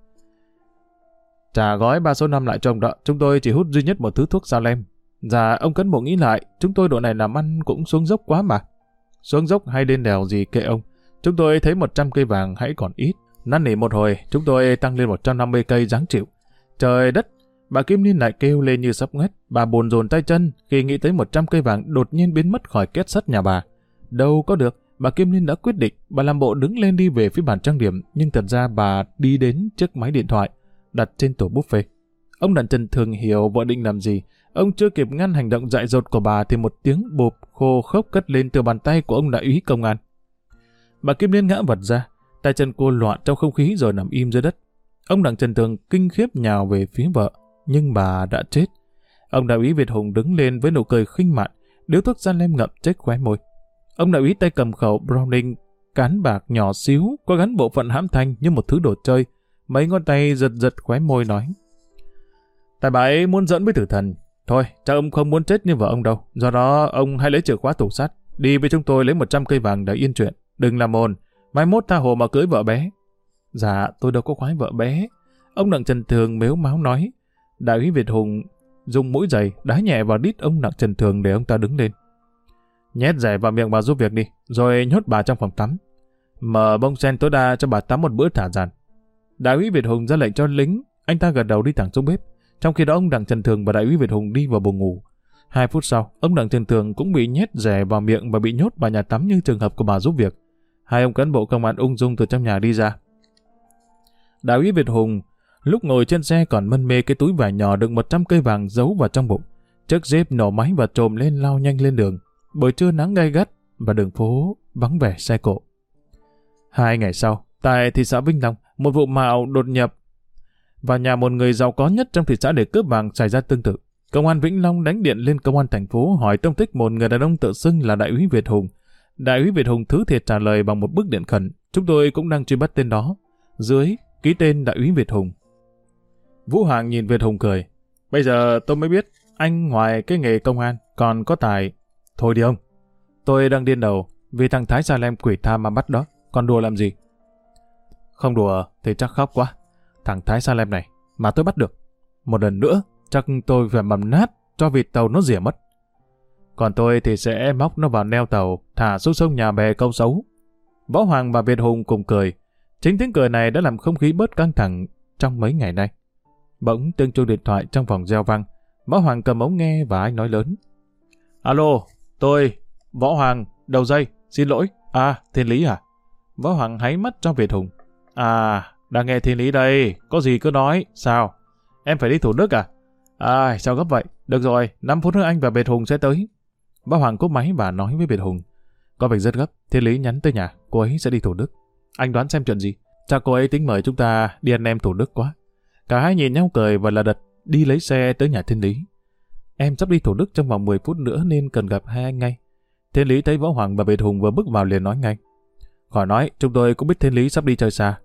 Trả gói 3 số 5 lại cho ông đó, chúng tôi chỉ hút duy nhất một thứ thuốc sa lem, Dạ, ông cấn bộ nghĩ lại, chúng tôi độ này làm ăn cũng xuống dốc quá mà. Xuống dốc hay lên đèo gì kệ ông. Chúng tôi thấy 100 cây vàng hãy còn ít. Năn nỉ một hồi, chúng tôi tăng lên 150 cây dáng chịu. Trời đất, bà Kim Liên lại kêu lên như sắp ngất. Bà buồn rồn tay chân khi nghĩ tới 100 cây vàng đột nhiên biến mất khỏi kết sắt nhà bà. Đâu có được, bà Kim Liên đã quyết định. Bà làm bộ đứng lên đi về phía bàn trang điểm, nhưng thật ra bà đi đến chiếc máy điện thoại, đặt trên tổ buffet. Ông đàn Trần thường hiểu vợ định làm gì, Ông chưa kịp ngăn hành động dại dột của bà thì một tiếng bộp khô khốc cất lên từ bàn tay của ông đại úy công an. Bà Kim Liên ngã vật ra, tay chân cô loạn trong không khí rồi nằm im dưới đất. Ông Đặng Trần Tường kinh khiếp nhào về phía vợ, nhưng bà đã chết. Ông đại úy Việt Hùng đứng lên với nụ cười khinh mạn, điếu thuốc gian lem ngậm chết khóe môi. Ông đại úy tay cầm khẩu Browning, cán bạc nhỏ xíu, có gắn bộ phận hãm thanh như một thứ đồ chơi. Mấy ngón tay giật giật khóe môi nói. Tại bà ấy muốn dẫn với tử thần, Thôi, cha ông không muốn chết như vợ ông đâu, do đó ông hãy lấy chìa khóa tủ sắt, đi với chúng tôi lấy 100 cây vàng để yên chuyện, đừng làm ồn, mai mốt tha hồ mà cưới vợ bé. Dạ, tôi đâu có khoái vợ bé. Ông Đặng Trần Thường mếu máu nói. Đại úy Việt Hùng dùng mũi giày đá nhẹ vào đít ông Đặng Trần Thường để ông ta đứng lên. Nhét giày vào miệng bà giúp việc đi, rồi nhốt bà trong phòng tắm. Mở bông sen tối đa cho bà tắm một bữa thả giàn. Đại úy Việt Hùng ra lệnh cho lính, anh ta gật đầu đi thẳng xuống bếp. Trong khi đó ông Đặng Trần Thường và đại úy Việt Hùng đi vào buồng ngủ. Hai phút sau, ông Đặng Trần Thường cũng bị nhét rẻ vào miệng và bị nhốt vào nhà tắm như trường hợp của bà giúp việc. Hai ông cán bộ công an ung dung từ trong nhà đi ra. Đại úy Việt Hùng lúc ngồi trên xe còn mân mê cái túi vải nhỏ đựng 100 cây vàng giấu vào trong bụng. Chiếc dép nổ máy và trồm lên lao nhanh lên đường. bởi trưa nắng gay gắt và đường phố vắng vẻ xe cộ. Hai ngày sau, tại thị xã vĩnh Long, một vụ mạo đột nhập và nhà một người giàu có nhất trong thị xã để cướp vàng xảy ra tương tự. Công an Vĩnh Long đánh điện lên công an thành phố hỏi tông tích một người đàn ông tự xưng là đại úy Việt Hùng. Đại úy Việt Hùng thứ thiệt trả lời bằng một bức điện khẩn, chúng tôi cũng đang truy bắt tên đó. Dưới, ký tên đại úy Việt Hùng. Vũ Hoàng nhìn Việt Hùng cười. Bây giờ tôi mới biết, anh ngoài cái nghề công an, còn có tài. Thôi đi ông, tôi đang điên đầu, vì thằng Thái Sa Lem quỷ tha mà bắt đó, còn đùa làm gì? Không đùa thì chắc khóc quá thằng Thái Salem này mà tôi bắt được. Một lần nữa, chắc tôi phải mầm nát cho vịt tàu nó rỉa mất. Còn tôi thì sẽ móc nó vào neo tàu, thả xuống sông nhà bè câu xấu. Võ Hoàng và Việt Hùng cùng cười. Chính tiếng cười này đã làm không khí bớt căng thẳng trong mấy ngày nay. Bỗng tương chuông điện thoại trong phòng gieo vang. Võ Hoàng cầm ống nghe và anh nói lớn. Alo, tôi, Võ Hoàng, đầu dây, xin lỗi. À, Thiên Lý à? Võ Hoàng háy mắt cho Việt Hùng. À, đang nghe thiên lý đây, có gì cứ nói, sao? Em phải đi Thủ Đức à? À, sao gấp vậy? Được rồi, 5 phút nữa anh và Việt Hùng sẽ tới. Bác Hoàng cúp máy và nói với Việt Hùng. Có việc rất gấp, thiên lý nhắn tới nhà, cô ấy sẽ đi Thủ Đức. Anh đoán xem chuyện gì? chắc cô ấy tính mời chúng ta đi anh em Thủ Đức quá. Cả hai nhìn nhau cười và là đật đi lấy xe tới nhà thiên lý. Em sắp đi Thủ Đức trong vòng 10 phút nữa nên cần gặp hai anh ngay. Thiên lý thấy Võ Hoàng và Việt Hùng vừa bước vào liền nói ngay. Khỏi nói, chúng tôi cũng biết Thiên Lý sắp đi chơi xa,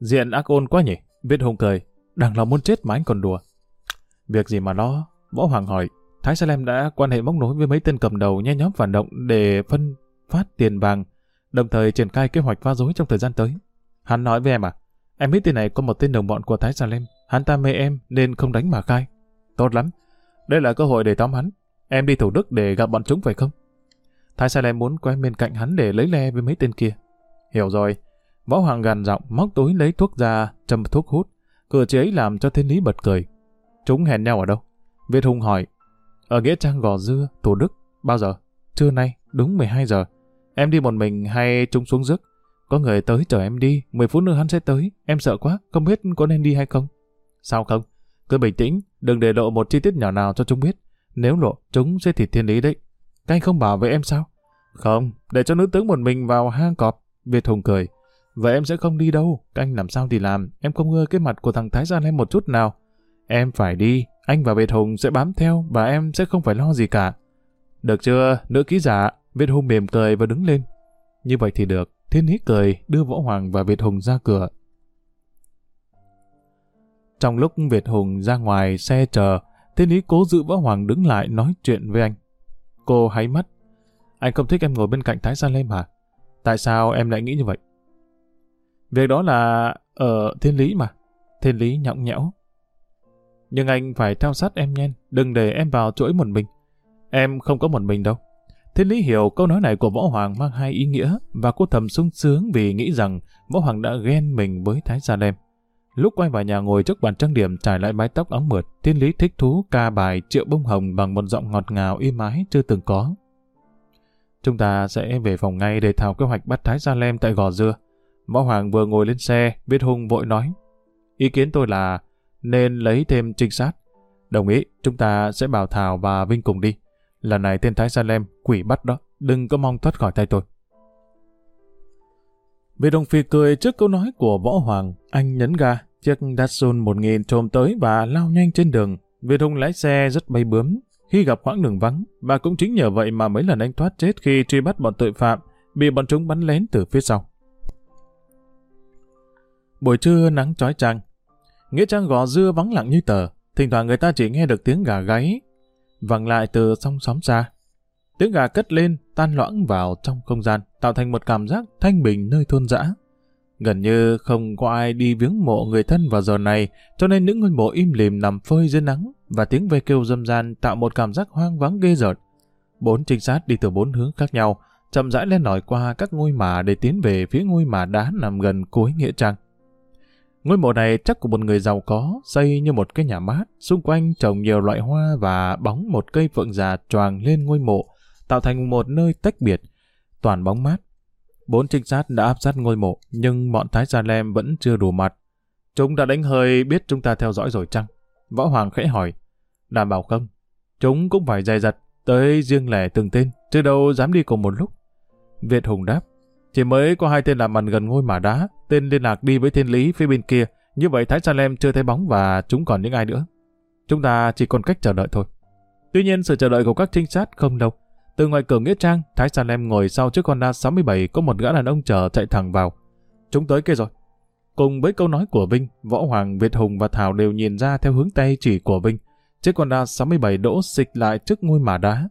Diện ác ôn quá nhỉ? Viết hùng cười. đang lo muốn chết mà anh còn đùa. Việc gì mà lo? Võ Hoàng hỏi. Thái Salem đã quan hệ móc nối với mấy tên cầm đầu nhe nhóm phản động để phân phát tiền vàng, đồng thời triển khai kế hoạch phá rối trong thời gian tới. Hắn nói với em à, em biết tên này có một tên đồng bọn của Thái Salem, hắn ta mê em nên không đánh mà khai. Tốt lắm, đây là cơ hội để tóm hắn. Em đi Thủ Đức để gặp bọn chúng phải không? Thái Salem muốn quay bên cạnh hắn để lấy le với mấy tên kia. Hiểu rồi, Võ Hoàng gằn giọng móc túi lấy thuốc ra, châm thuốc hút. Cửa chế ấy làm cho Thiên Lý bật cười. Chúng hẹn nhau ở đâu? Việt Hùng hỏi. Ở Nghĩa Trang Gò Dưa, Thủ Đức. Bao giờ? Trưa nay, đúng 12 giờ. Em đi một mình hay chúng xuống rước? Có người tới chờ em đi, 10 phút nữa hắn sẽ tới. Em sợ quá, không biết có nên đi hay không? Sao không? Cứ bình tĩnh, đừng để lộ một chi tiết nhỏ nào cho chúng biết. Nếu lộ, chúng sẽ thịt Thiên Lý đấy. Các anh không bảo với em sao? Không, để cho nữ tướng một mình vào hang cọp. Việt Hùng cười. Vậy em sẽ không đi đâu, anh làm sao thì làm, em không ngơ cái mặt của thằng Thái Gian em một chút nào. Em phải đi, anh và Việt Hùng sẽ bám theo và em sẽ không phải lo gì cả. Được chưa, nữ ký giả, Việt Hùng mềm cười và đứng lên. Như vậy thì được, Thiên Hí cười đưa Võ Hoàng và Việt Hùng ra cửa. Trong lúc Việt Hùng ra ngoài xe chờ, Thiên Hí cố giữ Võ Hoàng đứng lại nói chuyện với anh. Cô háy mắt. Anh không thích em ngồi bên cạnh Thái Gian Lêm mà. Tại sao em lại nghĩ như vậy? Việc đó là ở Thiên Lý mà. Thiên Lý nhõng nhẽo. Nhưng anh phải theo sát em nhen đừng để em vào chuỗi một mình. Em không có một mình đâu. Thiên Lý hiểu câu nói này của Võ Hoàng mang hai ý nghĩa và cô thầm sung sướng vì nghĩ rằng Võ Hoàng đã ghen mình với Thái Gia Lem. Lúc quay vào nhà ngồi trước bàn trang điểm trải lại mái tóc óng mượt, Thiên Lý thích thú ca bài Triệu Bông Hồng bằng một giọng ngọt ngào y mái chưa từng có. Chúng ta sẽ về phòng ngay để thảo kế hoạch bắt Thái Gia Lem tại Gò Dưa. Võ Hoàng vừa ngồi lên xe, biết hung vội nói. Ý kiến tôi là nên lấy thêm trinh sát. Đồng ý, chúng ta sẽ bảo Thảo và Vinh cùng đi. Lần này tên Thái Salem, quỷ bắt đó, đừng có mong thoát khỏi tay tôi. Vì đồng phi cười trước câu nói của Võ Hoàng, anh nhấn ga, chiếc Datsun 1000 trồm tới và lao nhanh trên đường. Việt Hùng lái xe rất bay bướm, khi gặp khoảng đường vắng, và cũng chính nhờ vậy mà mấy lần anh thoát chết khi truy bắt bọn tội phạm, bị bọn chúng bắn lén từ phía sau. Buổi trưa nắng trói trang. Nghĩa trang gò dưa vắng lặng như tờ, thỉnh thoảng người ta chỉ nghe được tiếng gà gáy, vẳng lại từ song xóm xa. Tiếng gà cất lên, tan loãng vào trong không gian, tạo thành một cảm giác thanh bình nơi thôn dã. Gần như không có ai đi viếng mộ người thân vào giờ này, cho nên những ngôi mộ im lìm nằm phơi dưới nắng và tiếng ve kêu râm ran tạo một cảm giác hoang vắng ghê rợt. Bốn trinh sát đi từ bốn hướng khác nhau, chậm rãi lên nổi qua các ngôi mả để tiến về phía ngôi mả đá nằm gần cuối nghĩa trang. Ngôi mộ này chắc của một người giàu có, xây như một cái nhà mát, xung quanh trồng nhiều loại hoa và bóng một cây phượng già tròn lên ngôi mộ, tạo thành một nơi tách biệt, toàn bóng mát. Bốn trinh sát đã áp sát ngôi mộ, nhưng bọn Thái Gia Lem vẫn chưa đủ mặt. Chúng đã đánh hơi biết chúng ta theo dõi rồi chăng? Võ Hoàng khẽ hỏi. Đảm bảo không? Chúng cũng phải dè dặt, tới riêng lẻ từng tên, chứ đâu dám đi cùng một lúc. Việt Hùng đáp. Chỉ mới có hai tên làm màn gần ngôi mả đá, tên liên lạc đi với thiên lý phía bên kia, như vậy Thái Salem chưa thấy bóng và chúng còn những ai nữa. Chúng ta chỉ còn cách chờ đợi thôi. Tuy nhiên sự chờ đợi của các trinh sát không lâu. Từ ngoài cửa Nghĩa Trang, Thái Salem ngồi sau chiếc Honda 67 có một gã đàn ông chờ chạy thẳng vào. Chúng tới kia rồi. Cùng với câu nói của Vinh, Võ Hoàng, Việt Hùng và Thảo đều nhìn ra theo hướng tay chỉ của Vinh. Chiếc Honda 67 đỗ xịch lại trước ngôi mả đá.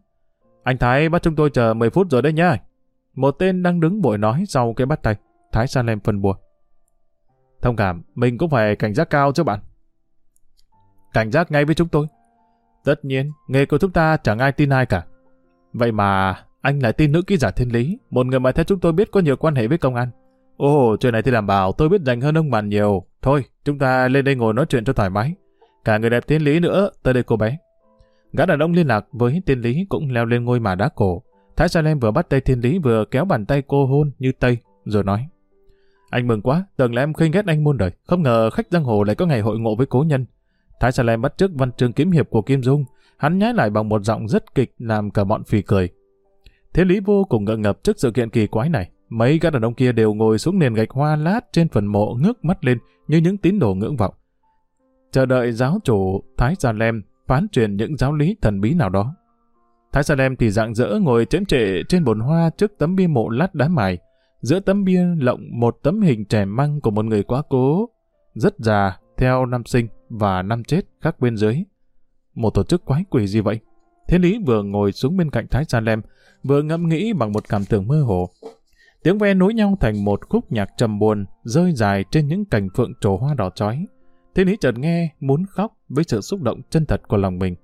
Anh Thái bắt chúng tôi chờ 10 phút rồi đấy nhá. Một tên đang đứng bội nói sau cái bắt tay. Thái Salem phân bùa. Thông cảm, mình cũng phải cảnh giác cao chứ bạn. Cảnh giác ngay với chúng tôi. Tất nhiên, nghề của chúng ta chẳng ai tin ai cả. Vậy mà, anh lại tin nữ ký giả thiên lý, một người mà theo chúng tôi biết có nhiều quan hệ với công an. Ồ, chuyện này thì đảm bảo tôi biết dành hơn ông bạn nhiều. Thôi, chúng ta lên đây ngồi nói chuyện cho thoải mái. Cả người đẹp thiên lý nữa, tới đây cô bé. Gã đàn ông liên lạc với thiên lý cũng leo lên ngôi mà đá cổ, Thái Sa Salem vừa bắt tay thiên lý vừa kéo bàn tay cô hôn như tây, rồi nói. Anh mừng quá, tưởng là em khinh ghét anh muôn đời, không ngờ khách giang hồ lại có ngày hội ngộ với cố nhân. Thái Sa Salem bắt trước văn chương kiếm hiệp của Kim Dung, hắn nhái lại bằng một giọng rất kịch làm cả bọn phì cười. Thiên lý vô cùng ngượng ngập trước sự kiện kỳ quái này. Mấy gã đàn ông kia đều ngồi xuống nền gạch hoa lát trên phần mộ ngước mắt lên như những tín đồ ngưỡng vọng. Chờ đợi giáo chủ Thái Sa Lem phán truyền những giáo lý thần bí nào đó. Thái Salem thì dạng dỡ ngồi chém trệ trên bồn hoa trước tấm bia mộ lát đá mài. Giữa tấm bia lộng một tấm hình trẻ măng của một người quá cố, rất già, theo năm sinh và năm chết khác bên dưới. Một tổ chức quái quỷ gì vậy? Thế Lý vừa ngồi xuống bên cạnh Thái Salem, vừa ngẫm nghĩ bằng một cảm tưởng mơ hồ. Tiếng ve nối nhau thành một khúc nhạc trầm buồn, rơi dài trên những cành phượng trổ hoa đỏ chói. Thế Lý chợt nghe, muốn khóc với sự xúc động chân thật của lòng mình.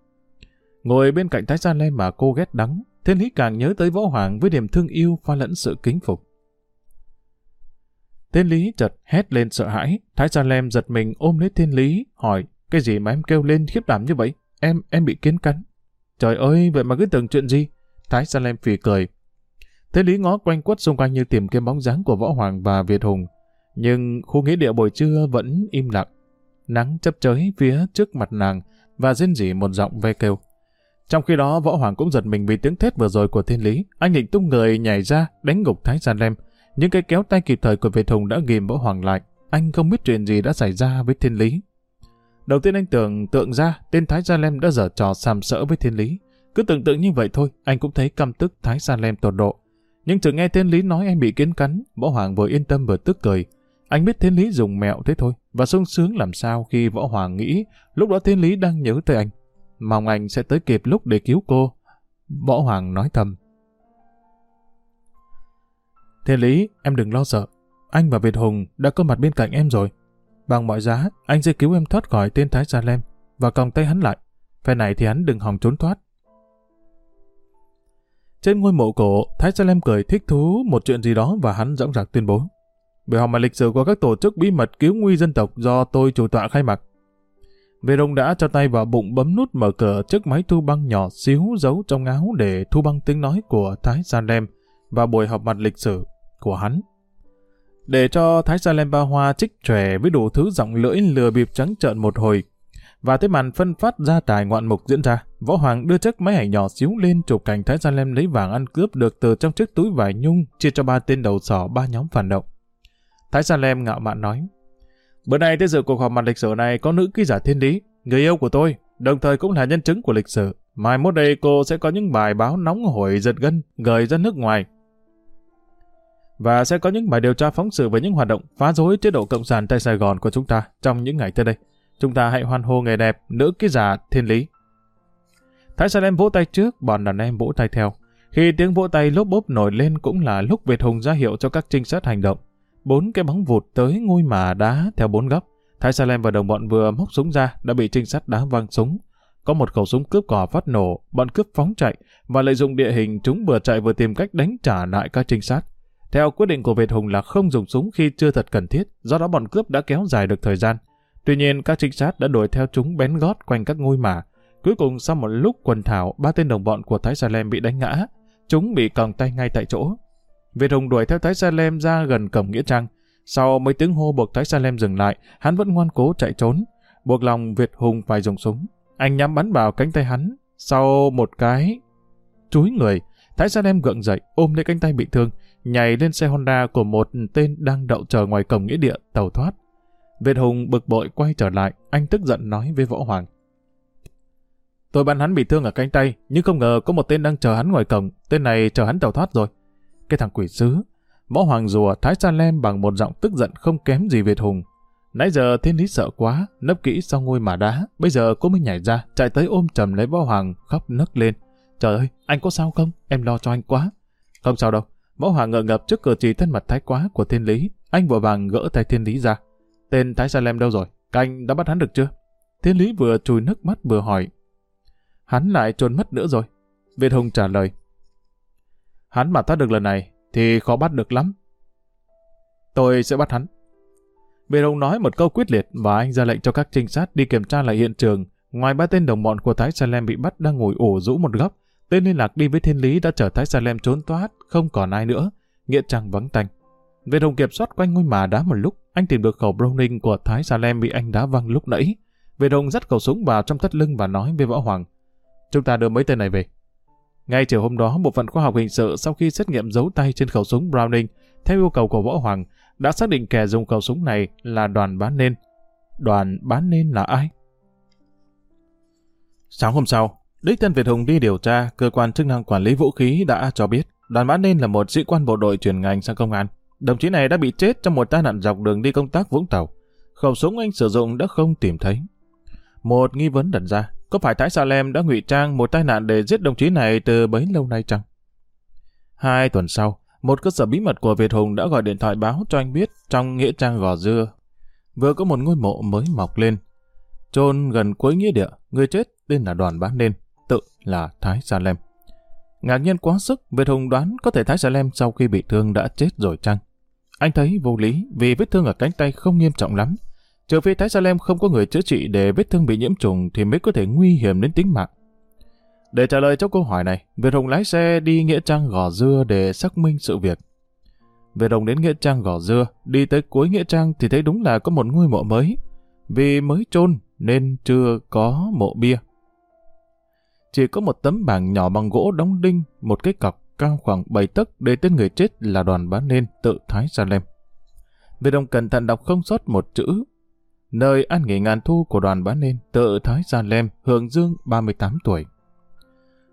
Ngồi bên cạnh Thái Sa Lem mà cô ghét đắng, Thiên Hí càng nhớ tới Võ Hoàng với niềm thương yêu pha lẫn sự kính phục. Thiên Lý chợt hét lên sợ hãi, Thái Sa Lem giật mình ôm lấy Thiên Lý, hỏi, cái gì mà em kêu lên khiếp đảm như vậy? Em, em bị kiến cắn. Trời ơi, vậy mà cứ tưởng chuyện gì? Thái Sa Lem phì cười. Thiên Lý ngó quanh quất xung quanh như tìm kiếm bóng dáng của Võ Hoàng và Việt Hùng. Nhưng khu nghĩa địa buổi trưa vẫn im lặng. Nắng chấp chới phía trước mặt nàng và rên rỉ một giọng ve kêu. Trong khi đó, Võ Hoàng cũng giật mình vì tiếng thét vừa rồi của thiên lý. Anh định tung người nhảy ra, đánh ngục Thái Gia Lem. Những cái kéo tay kịp thời của Việt Hùng đã ghim Võ Hoàng lại. Anh không biết chuyện gì đã xảy ra với thiên lý. Đầu tiên anh tưởng tượng ra tên Thái Gia Lem đã dở trò sàm sỡ với thiên lý. Cứ tưởng tượng như vậy thôi, anh cũng thấy căm tức Thái Gia Lem tột độ. Nhưng chừng nghe thiên lý nói anh bị kiến cắn, Võ Hoàng vừa yên tâm vừa tức cười. Anh biết thiên lý dùng mẹo thế thôi, và sung sướng làm sao khi Võ Hoàng nghĩ lúc đó thiên lý đang nhớ tới anh mong anh sẽ tới kịp lúc để cứu cô. Võ Hoàng nói thầm. Thế Lý, em đừng lo sợ. Anh và Việt Hùng đã có mặt bên cạnh em rồi. Bằng mọi giá, anh sẽ cứu em thoát khỏi tên Thái Gia Lem và còng tay hắn lại. Phe này thì hắn đừng hòng trốn thoát. Trên ngôi mộ cổ, Thái Gia Lem cười thích thú một chuyện gì đó và hắn dõng dạc tuyên bố. Buổi họp mặt lịch sử của các tổ chức bí mật cứu nguy dân tộc do tôi chủ tọa khai mạc. Verong đã cho tay vào bụng bấm nút mở cửa chiếc máy thu băng nhỏ xíu giấu trong áo để thu băng tiếng nói của Thái Salem và buổi họp mặt lịch sử của hắn. Để cho Thái Salem ba hoa trích trẻ với đủ thứ giọng lưỡi lừa bịp trắng trợn một hồi. Và thế màn phân phát gia tài ngoạn mục diễn ra, Võ Hoàng đưa chiếc máy ảnh nhỏ xíu lên chụp cảnh Thái Salem lấy vàng ăn cướp được từ trong chiếc túi vải nhung chia cho ba tên đầu sỏ ba nhóm phản động. Thái Salem ngạo mạn nói, Bữa nay tới dự cuộc họp mặt lịch sử này có nữ ký giả thiên lý, người yêu của tôi, đồng thời cũng là nhân chứng của lịch sử. Mai mốt đây cô sẽ có những bài báo nóng hổi giật gân gửi ra nước ngoài. Và sẽ có những bài điều tra phóng sự về những hoạt động phá rối chế độ cộng sản tại Sài Gòn của chúng ta trong những ngày tới đây. Chúng ta hãy hoan hô nghề đẹp, nữ ký giả thiên lý. Thái Sơn em vỗ tay trước, bọn đàn em vỗ tay theo. Khi tiếng vỗ tay lốp bốp nổi lên cũng là lúc Việt Hùng ra hiệu cho các trinh sát hành động. Bốn cái bóng vụt tới ngôi mà đá theo bốn góc. Thái Salem và đồng bọn vừa móc súng ra đã bị trinh sát đá văng súng. Có một khẩu súng cướp cò phát nổ, bọn cướp phóng chạy và lợi dụng địa hình chúng vừa chạy vừa tìm cách đánh trả lại các trinh sát. Theo quyết định của Việt Hùng là không dùng súng khi chưa thật cần thiết, do đó bọn cướp đã kéo dài được thời gian. Tuy nhiên, các trinh sát đã đuổi theo chúng bén gót quanh các ngôi mả. Cuối cùng sau một lúc quần thảo, ba tên đồng bọn của Thái Salem bị đánh ngã. Chúng bị còng tay ngay tại chỗ. Việt Hùng đuổi theo Thái Sa Lem ra gần cổng Nghĩa Trang. Sau mấy tiếng hô buộc Thái Sa Lem dừng lại, hắn vẫn ngoan cố chạy trốn. Buộc lòng Việt Hùng phải dùng súng. Anh nhắm bắn vào cánh tay hắn. Sau một cái... Chúi người, Thái Sa Lem gượng dậy, ôm lấy cánh tay bị thương, nhảy lên xe Honda của một tên đang đậu chờ ngoài cổng nghĩa địa, tàu thoát. Việt Hùng bực bội quay trở lại, anh tức giận nói với Võ Hoàng. Tôi bắn hắn bị thương ở cánh tay, nhưng không ngờ có một tên đang chờ hắn ngoài cổng, tên này chờ hắn tàu thoát rồi. Cái thằng quỷ sứ, võ hoàng rùa Thái Sa Lem bằng một giọng tức giận không kém gì Việt Hùng. Nãy giờ thiên lý sợ quá, nấp kỹ sau ngôi mà đá, bây giờ cô mới nhảy ra, chạy tới ôm chầm lấy võ hoàng, khóc nấc lên. Trời ơi, anh có sao không? Em lo cho anh quá. Không sao đâu, võ hoàng ngợ ngập trước cử chỉ thân mật thái quá của thiên lý, anh vội vàng gỡ tay thiên lý ra. Tên Thái Sa Lem đâu rồi? Các đã bắt hắn được chưa? Thiên lý vừa chùi nước mắt vừa hỏi. Hắn lại trốn mất nữa rồi. Việt Hùng trả lời. Hắn mà thoát được lần này, thì khó bắt được lắm. Tôi sẽ bắt hắn. Bê Rồng nói một câu quyết liệt và anh ra lệnh cho các trinh sát đi kiểm tra lại hiện trường. Ngoài ba tên đồng bọn của Thái Salem bị bắt đang ngồi ổ rũ một góc, tên liên lạc đi với Thiên Lý đã chở Thái Salem trốn thoát, không còn ai nữa, nghĩa trang vắng tanh. Về đồng kiểm soát quanh ngôi mà đá một lúc, anh tìm được khẩu Browning của Thái Salem bị anh đá văng lúc nãy. Về đồng dắt khẩu súng vào trong thắt lưng và nói với Võ Hoàng, chúng ta đưa mấy tên này về, ngay chiều hôm đó, bộ phận khoa học hình sự sau khi xét nghiệm dấu tay trên khẩu súng Browning, theo yêu cầu của Võ Hoàng, đã xác định kẻ dùng khẩu súng này là đoàn bán nên. Đoàn bán nên là ai? Sáng hôm sau, Đích Tân Việt Hùng đi điều tra, cơ quan chức năng quản lý vũ khí đã cho biết đoàn bán nên là một sĩ quan bộ đội chuyển ngành sang công an. Đồng chí này đã bị chết trong một tai nạn dọc đường đi công tác Vũng Tàu. Khẩu súng anh sử dụng đã không tìm thấy. Một nghi vấn đặt ra, có phải Thái Salem đã ngụy trang một tai nạn để giết đồng chí này từ bấy lâu nay chăng? Hai tuần sau, một cơ sở bí mật của Việt Hùng đã gọi điện thoại báo cho anh biết trong nghĩa trang Gò Dưa. Vừa có một ngôi mộ mới mọc lên. Trôn gần cuối nghĩa địa, người chết tên là Đoàn Bá Nên, tự là Thái Salem. Ngạc nhiên quá sức, Việt Hùng đoán có thể Thái Salem sau khi bị thương đã chết rồi chăng? Anh thấy vô lý vì vết thương ở cánh tay không nghiêm trọng lắm, Trừ phi Thái Salem không có người chữa trị để vết thương bị nhiễm trùng thì mới có thể nguy hiểm đến tính mạng. Để trả lời cho câu hỏi này, Việt Hùng lái xe đi Nghĩa Trang Gò Dưa để xác minh sự việc. Việt Hùng đến Nghĩa Trang Gò Dưa, đi tới cuối Nghĩa Trang thì thấy đúng là có một ngôi mộ mới. Vì mới chôn nên chưa có mộ bia. Chỉ có một tấm bảng nhỏ bằng gỗ đóng đinh, một cái cọc cao khoảng 7 tấc để tên người chết là đoàn bán nên tự Thái salem Việt Hùng cẩn thận đọc không sót một chữ, nơi ăn nghỉ ngàn thu của đoàn bán nên tự Thái Gia Lem, Hưởng Dương, 38 tuổi.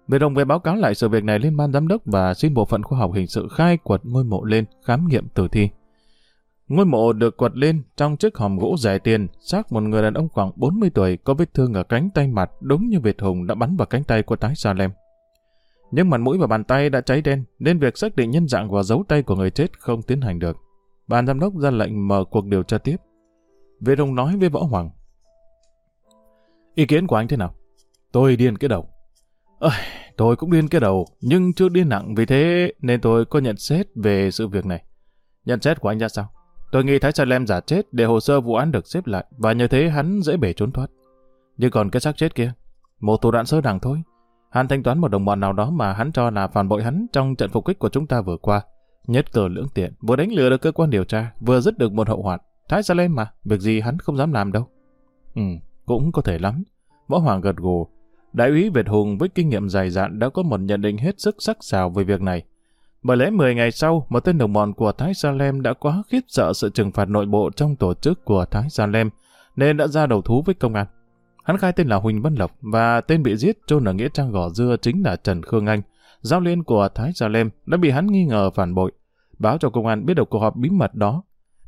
Về đồng về báo cáo lại sự việc này lên ban giám đốc và xin bộ phận khoa học hình sự khai quật ngôi mộ lên khám nghiệm tử thi. Ngôi mộ được quật lên trong chiếc hòm gỗ rẻ tiền, xác một người đàn ông khoảng 40 tuổi có vết thương ở cánh tay mặt đúng như Việt Hùng đã bắn vào cánh tay của Thái Sa Lem. Nhưng mặt mũi và bàn tay đã cháy đen nên việc xác định nhân dạng và dấu tay của người chết không tiến hành được. Ban giám đốc ra lệnh mở cuộc điều tra tiếp. Vệ Hùng nói với Võ Hoàng. Ý kiến của anh thế nào? Tôi điên cái đầu. Ơi, tôi cũng điên cái đầu, nhưng chưa điên nặng vì thế nên tôi có nhận xét về sự việc này. Nhận xét của anh ra sao? Tôi nghĩ Thái Sa Lem giả chết để hồ sơ vụ án được xếp lại và nhờ thế hắn dễ bể trốn thoát. Nhưng còn cái xác chết kia, một thủ đoạn sơ đẳng thôi. Hắn thanh toán một đồng bọn nào đó mà hắn cho là phản bội hắn trong trận phục kích của chúng ta vừa qua. Nhất cờ lưỡng tiện, vừa đánh lừa được cơ quan điều tra, vừa dứt được một hậu hoạn. Thái ra lên mà, việc gì hắn không dám làm đâu. Ừ, cũng có thể lắm. Võ Hoàng gật gù. Đại úy Việt Hùng với kinh nghiệm dài dạn đã có một nhận định hết sức sắc sảo về việc này. Bởi lẽ 10 ngày sau, một tên đồng bọn của Thái Salem đã quá khiếp sợ sự trừng phạt nội bộ trong tổ chức của Thái Salem, nên đã ra đầu thú với công an. Hắn khai tên là Huỳnh Văn Lộc và tên bị giết chôn ở nghĩa trang gò dưa chính là Trần Khương Anh, giao liên của Thái Salem đã bị hắn nghi ngờ phản bội. Báo cho công an biết được cuộc họp bí mật đó,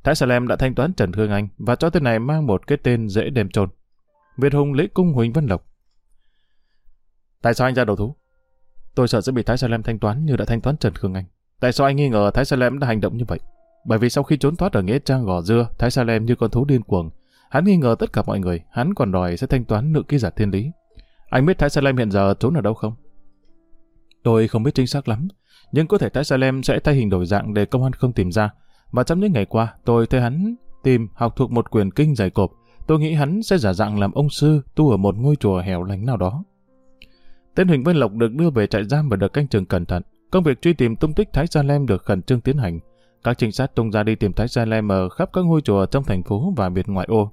Thái Sà Lem đã thanh toán Trần Khương Anh và cho tên này mang một cái tên dễ đem trôn. Việt Hùng lễ cung Huỳnh Văn Lộc. Tại sao anh ra đầu thú? Tôi sợ sẽ bị Thái Sà Lem thanh toán như đã thanh toán Trần Khương Anh. Tại sao anh nghi ngờ Thái Sà Lem đã hành động như vậy? Bởi vì sau khi trốn thoát ở nghĩa trang gò dưa, Thái Sa Lem như con thú điên cuồng. Hắn nghi ngờ tất cả mọi người, hắn còn đòi sẽ thanh toán nữ ký giả thiên lý. Anh biết Thái Sa Lem hiện giờ trốn ở đâu không? Tôi không biết chính xác lắm, nhưng có thể Thái Sa Lem sẽ thay hình đổi dạng để công an không tìm ra và trong những ngày qua tôi thấy hắn tìm học thuộc một quyển kinh dày cộp. Tôi nghĩ hắn sẽ giả dạng làm ông sư tu ở một ngôi chùa hẻo lánh nào đó. Tên Huỳnh Văn Lộc được đưa về trại giam và được canh chừng cẩn thận. Công việc truy tìm tung tích Thái Sa Lem được khẩn trương tiến hành. Các trinh sát tung ra đi tìm Thái Sa Lem ở khắp các ngôi chùa trong thành phố và biệt ngoại ô.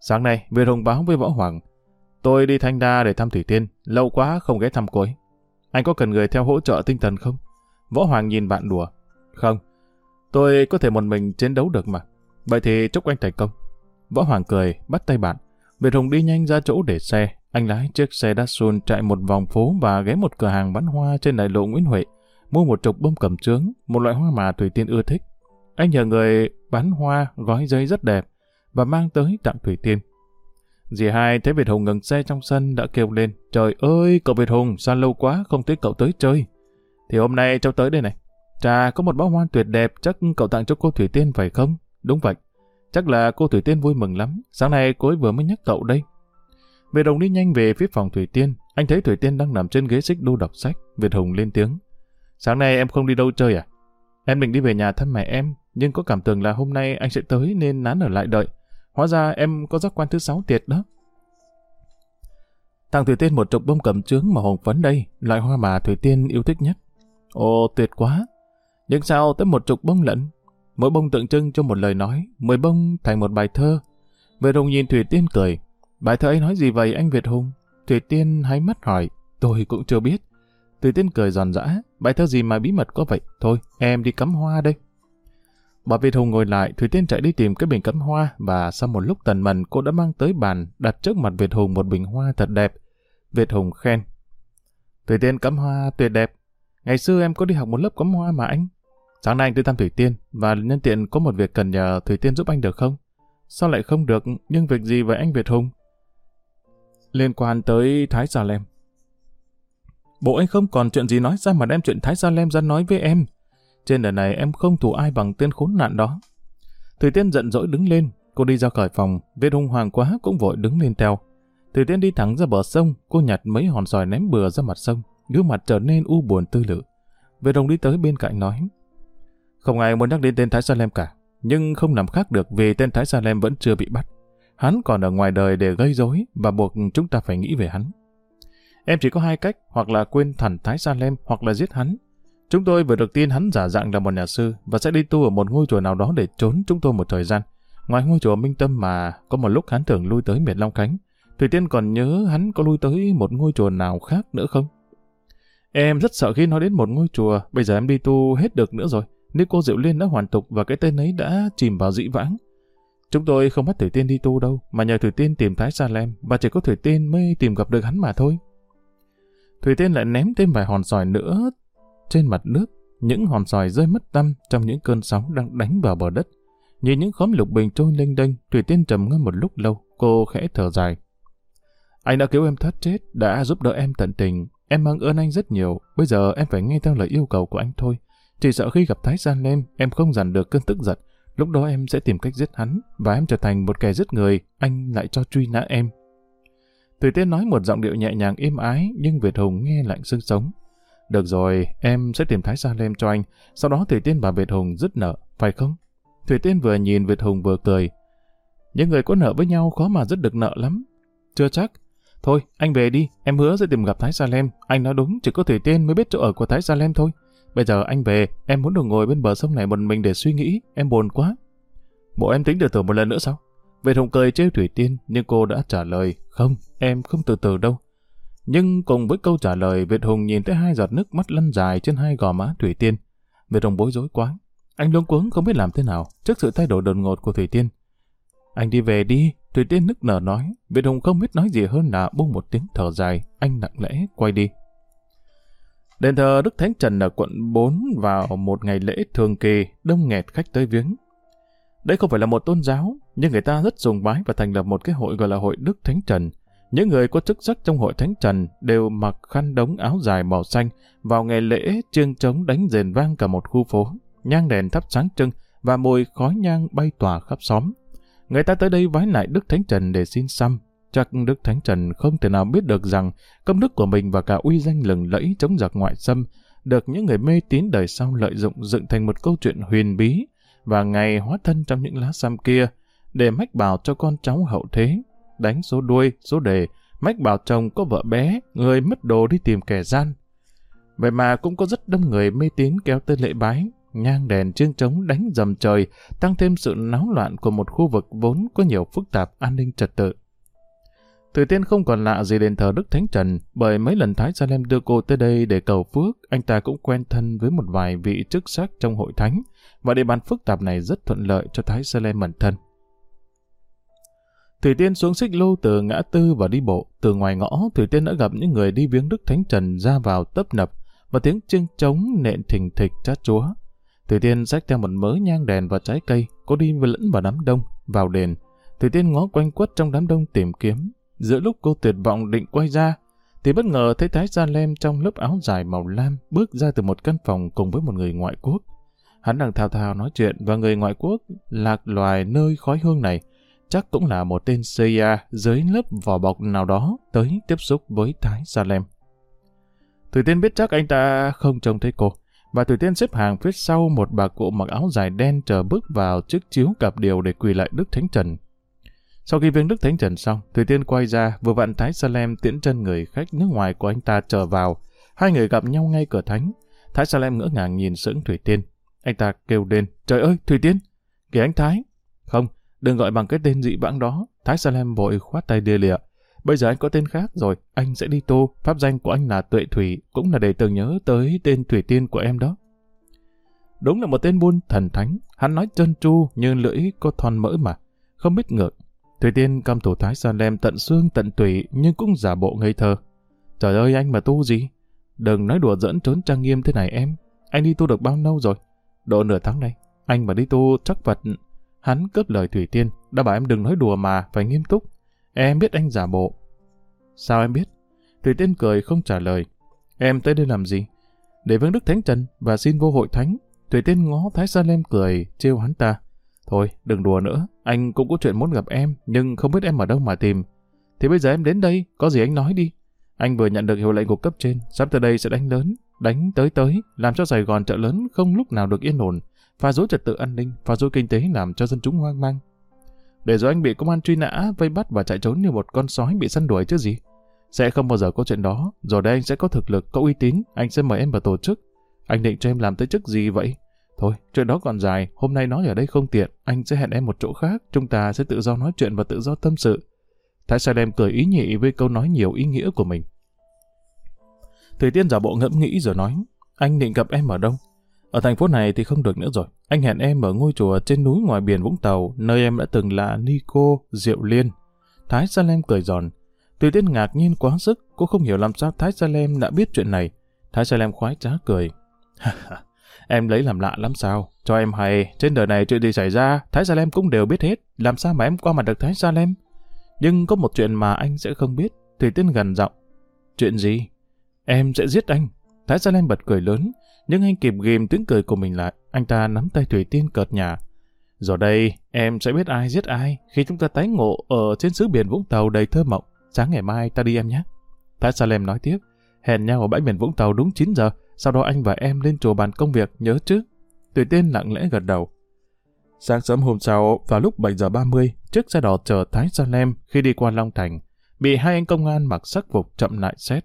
Sáng nay, Việt Hùng báo với Võ Hoàng. Tôi đi Thanh Đa để thăm Thủy Tiên, lâu quá không ghé thăm cô ấy. Anh có cần người theo hỗ trợ tinh thần không? Võ Hoàng nhìn bạn đùa. Không, Tôi có thể một mình chiến đấu được mà. Vậy thì chúc anh thành công. Võ Hoàng cười, bắt tay bạn. Việt Hùng đi nhanh ra chỗ để xe. Anh lái chiếc xe Datsun chạy một vòng phố và ghé một cửa hàng bán hoa trên đại lộ Nguyễn Huệ. Mua một chục bông cẩm trướng, một loại hoa mà Thủy Tiên ưa thích. Anh nhờ người bán hoa gói giấy rất đẹp và mang tới tặng Thủy Tiên. Dì hai thấy Việt Hùng ngừng xe trong sân đã kêu lên. Trời ơi, cậu Việt Hùng, sao lâu quá không thấy cậu tới chơi. Thì hôm nay cháu tới đây này. Trà có một bó hoa tuyệt đẹp chắc cậu tặng cho cô Thủy Tiên phải không? Đúng vậy. Chắc là cô Thủy Tiên vui mừng lắm. Sáng nay cô ấy vừa mới nhắc cậu đây. Việt Hùng đi nhanh về phía phòng Thủy Tiên. Anh thấy Thủy Tiên đang nằm trên ghế xích đu đọc sách. Việt Hùng lên tiếng. Sáng nay em không đi đâu chơi à? Em định đi về nhà thăm mẹ em, nhưng có cảm tưởng là hôm nay anh sẽ tới nên nán ở lại đợi. Hóa ra em có giác quan thứ sáu tiệt đó. Tặng Thủy Tiên một trục bông cầm trướng màu hồng phấn đây, loại hoa mà Thủy Tiên yêu thích nhất. Ồ, tuyệt quá! nhưng sao tới một chục bông lận. Mỗi bông tượng trưng cho một lời nói, mười bông thành một bài thơ. về Hùng nhìn Thủy Tiên cười. Bài thơ ấy nói gì vậy anh Việt Hùng? Thủy Tiên hay mắt hỏi, tôi cũng chưa biết. Thủy Tiên cười giòn giã, bài thơ gì mà bí mật có vậy? Thôi, em đi cắm hoa đây. Bà Việt Hùng ngồi lại, Thủy Tiên chạy đi tìm cái bình cắm hoa và sau một lúc tần mần cô đã mang tới bàn đặt trước mặt Việt Hùng một bình hoa thật đẹp. Việt Hùng khen. Thủy Tiên cắm hoa tuyệt đẹp. Ngày xưa em có đi học một lớp cắm hoa mà anh. Sáng nay anh tới thăm Thủy Tiên và nhân tiện có một việc cần nhờ Thủy Tiên giúp anh được không? Sao lại không được, nhưng việc gì với anh Việt Hùng? Liên quan tới Thái Sa Lem. Bộ anh không còn chuyện gì nói ra mà đem chuyện Thái Sa Lem ra nói với em. Trên đời này em không thù ai bằng tên khốn nạn đó. Thủy Tiên giận dỗi đứng lên, cô đi ra khỏi phòng, Việt Hùng hoàng quá cũng vội đứng lên theo. Thủy Tiên đi thẳng ra bờ sông, cô nhặt mấy hòn sỏi ném bừa ra mặt sông, gương mặt trở nên u buồn tư lự. Việt Hùng đi tới bên cạnh nói, không ai muốn nhắc đến tên Thái Salem cả, nhưng không làm khác được vì tên Thái Salem vẫn chưa bị bắt. Hắn còn ở ngoài đời để gây rối và buộc chúng ta phải nghĩ về hắn. Em chỉ có hai cách, hoặc là quên thẳng Thái Salem hoặc là giết hắn. Chúng tôi vừa được tin hắn giả dạng là một nhà sư và sẽ đi tu ở một ngôi chùa nào đó để trốn chúng tôi một thời gian. Ngoài ngôi chùa Minh Tâm mà có một lúc hắn thường lui tới miền Long Khánh, Thủy Tiên còn nhớ hắn có lui tới một ngôi chùa nào khác nữa không? Em rất sợ khi nói đến một ngôi chùa, bây giờ em đi tu hết được nữa rồi nếu cô Diệu Liên đã hoàn tục và cái tên ấy đã chìm vào dĩ vãng. Chúng tôi không bắt Thủy Tiên đi tu đâu, mà nhờ Thủy Tiên tìm Thái Sa Lem, và chỉ có Thủy Tiên mới tìm gặp được hắn mà thôi. Thủy Tiên lại ném thêm vài hòn sỏi nữa trên mặt nước, những hòn sỏi rơi mất tâm trong những cơn sóng đang đánh vào bờ đất. Nhìn những khóm lục bình trôi lênh đênh, Thủy Tiên trầm ngâm một lúc lâu, cô khẽ thở dài. Anh đã cứu em thoát chết, đã giúp đỡ em tận tình, em mang ơn anh rất nhiều, bây giờ em phải nghe theo lời yêu cầu của anh thôi. Chỉ sợ khi gặp Thái San Lem, em không dằn được cơn tức giận. Lúc đó em sẽ tìm cách giết hắn, và em trở thành một kẻ giết người, anh lại cho truy nã em. Thủy Tiên nói một giọng điệu nhẹ nhàng êm ái, nhưng Việt Hùng nghe lạnh xương sống. Được rồi, em sẽ tìm Thái Sa Lem cho anh. Sau đó Thủy Tiên và Việt Hùng dứt nợ, phải không? Thủy Tiên vừa nhìn Việt Hùng vừa cười. Những người có nợ với nhau khó mà dứt được nợ lắm. Chưa chắc. Thôi, anh về đi, em hứa sẽ tìm gặp Thái Sa Lem. Anh nói đúng, chỉ có Thủy Tiên mới biết chỗ ở của Thái Sa Lem thôi. Bây giờ anh về, em muốn được ngồi bên bờ sông này một mình để suy nghĩ, em buồn quá. Bộ em tính được thử một lần nữa sao? Về thùng cười trêu Thủy Tiên, nhưng cô đã trả lời, không, em không từ từ đâu. Nhưng cùng với câu trả lời, Việt Hùng nhìn thấy hai giọt nước mắt lăn dài trên hai gò má Thủy Tiên. Việt Hùng bối rối quá. Anh luống cuống không biết làm thế nào trước sự thay đổi đột ngột của Thủy Tiên. Anh đi về đi, Thủy Tiên nức nở nói. Việt Hùng không biết nói gì hơn là buông một tiếng thở dài. Anh nặng lẽ quay đi. Đền thờ Đức Thánh Trần ở quận 4 vào một ngày lễ thường kỳ đông nghẹt khách tới viếng. Đây không phải là một tôn giáo, nhưng người ta rất sùng bái và thành lập một cái hội gọi là hội Đức Thánh Trần. Những người có chức sắc trong hội Thánh Trần đều mặc khăn đống áo dài màu xanh vào ngày lễ chiêng trống đánh rền vang cả một khu phố, nhang đèn thắp sáng trưng và mùi khói nhang bay tỏa khắp xóm. Người ta tới đây vái lại Đức Thánh Trần để xin xăm, chắc Đức Thánh Trần không thể nào biết được rằng công đức của mình và cả uy danh lừng lẫy chống giặc ngoại xâm được những người mê tín đời sau lợi dụng dựng thành một câu chuyện huyền bí và ngày hóa thân trong những lá xăm kia để mách bảo cho con cháu hậu thế, đánh số đuôi, số đề, mách bảo chồng có vợ bé, người mất đồ đi tìm kẻ gian. Vậy mà cũng có rất đông người mê tín kéo tới lễ bái, nhang đèn chiêng trống đánh dầm trời, tăng thêm sự náo loạn của một khu vực vốn có nhiều phức tạp an ninh trật tự. Thủy Tiên không còn lạ gì đền thờ Đức Thánh Trần, bởi mấy lần Thái Salem đưa cô tới đây để cầu phước, anh ta cũng quen thân với một vài vị chức sắc trong hội thánh, và địa bàn phức tạp này rất thuận lợi cho Thái Salem mẩn thân. Thủy Tiên xuống xích lô từ ngã tư và đi bộ. Từ ngoài ngõ, Thủy Tiên đã gặp những người đi viếng Đức Thánh Trần ra vào tấp nập, và tiếng chiêng trống nện thình thịch chát chúa. Thủy Tiên xách theo một mớ nhang đèn và trái cây, cô đi lẫn vào đám đông, vào đền. Thủy Tiên ngó quanh quất trong đám đông tìm kiếm, Giữa lúc cô tuyệt vọng định quay ra, thì bất ngờ thấy Thái Gia Lem trong lớp áo dài màu lam bước ra từ một căn phòng cùng với một người ngoại quốc. Hắn đang thao thao nói chuyện và người ngoại quốc lạc loài nơi khói hương này, chắc cũng là một tên CIA dưới lớp vỏ bọc nào đó tới tiếp xúc với Thái Gia Lem. Thủy Tiên biết chắc anh ta không trông thấy cô, và Thủy Tiên xếp hàng phía sau một bà cụ mặc áo dài đen chờ bước vào trước chiếu cặp điều để quỳ lại Đức Thánh Trần sau khi viếng Đức Thánh Trần xong, Thủy Tiên quay ra, vừa vặn Thái Salem tiễn chân người khách nước ngoài của anh ta trở vào. Hai người gặp nhau ngay cửa thánh. Thái Salem ngỡ ngàng nhìn sững Thủy Tiên. Anh ta kêu lên, trời ơi, Thủy Tiên! Kìa anh Thái! Không, đừng gọi bằng cái tên dị vãng đó. Thái Salem vội khoát tay đia lịa. Bây giờ anh có tên khác rồi, anh sẽ đi tu. Pháp danh của anh là Tuệ Thủy, cũng là để tưởng nhớ tới tên Thủy Tiên của em đó. Đúng là một tên buôn thần thánh, hắn nói chân chu như lưỡi có thon mỡ mà. Không biết ngược, Thủy Tiên căm thủ Thái San Lem tận xương tận tủy nhưng cũng giả bộ ngây thơ. Trời ơi anh mà tu gì? Đừng nói đùa dẫn trốn trang nghiêm thế này em. Anh đi tu được bao lâu rồi? Độ nửa tháng nay. Anh mà đi tu chắc vật Hắn cướp lời Thủy Tiên. Đã bảo em đừng nói đùa mà, phải nghiêm túc. Em biết anh giả bộ. Sao em biết? Thủy Tiên cười không trả lời. Em tới đây làm gì? Để vương Đức Thánh Trần và xin vô hội thánh. Thủy Tiên ngó Thái Sa Lem cười, trêu hắn ta. Thôi, đừng đùa nữa, anh cũng có chuyện muốn gặp em, nhưng không biết em ở đâu mà tìm. Thì bây giờ em đến đây, có gì anh nói đi. Anh vừa nhận được hiệu lệnh của cấp trên, sắp tới đây sẽ đánh lớn, đánh tới tới, làm cho Sài Gòn chợ lớn không lúc nào được yên ổn, phá rối trật tự an ninh, phá rối kinh tế làm cho dân chúng hoang mang. Để rồi anh bị công an truy nã, vây bắt và chạy trốn như một con sói bị săn đuổi chứ gì. Sẽ không bao giờ có chuyện đó, rồi đây anh sẽ có thực lực, có uy tín, anh sẽ mời em vào tổ chức. Anh định cho em làm tới chức gì vậy? Thôi, chuyện đó còn dài, hôm nay nói ở đây không tiện, anh sẽ hẹn em một chỗ khác, chúng ta sẽ tự do nói chuyện và tự do tâm sự. Thái Salem cười ý nhị với câu nói nhiều ý nghĩa của mình. Thủy Tiên giả bộ ngẫm nghĩ rồi nói, anh định gặp em ở đâu? Ở thành phố này thì không được nữa rồi. Anh hẹn em ở ngôi chùa trên núi ngoài biển Vũng Tàu, nơi em đã từng là Nico, Diệu Liên. Thái Salem cười giòn. Thủy Tiên ngạc nhiên quá sức, cô không hiểu làm sao Thái Salem đã biết chuyện này. Thái Salem khoái trá cười. Em lấy làm lạ lắm sao? Cho em hay, trên đời này chuyện gì xảy ra, Thái Gia cũng đều biết hết, làm sao mà em qua mặt được Thái Gia Nhưng có một chuyện mà anh sẽ không biết, Thủy Tiên gần giọng. Chuyện gì? Em sẽ giết anh. Thái Gia bật cười lớn, nhưng anh kịp ghim tiếng cười của mình lại, anh ta nắm tay Thủy Tiên cợt nhà. Giờ đây, em sẽ biết ai giết ai khi chúng ta tái ngộ ở trên xứ biển Vũng Tàu đầy thơ mộng. Sáng ngày mai ta đi em nhé. Thái Salem nói tiếp, hẹn nhau ở bãi biển Vũng Tàu đúng 9 giờ. Sau đó anh và em lên chùa bàn công việc, nhớ chứ? Tùy tên lặng lẽ gật đầu. Sáng sớm hôm sau, vào lúc 7 giờ 30, chiếc xe đỏ chờ Thái Sa Salem khi đi qua Long Thành, bị hai anh công an mặc sắc phục chậm lại xét.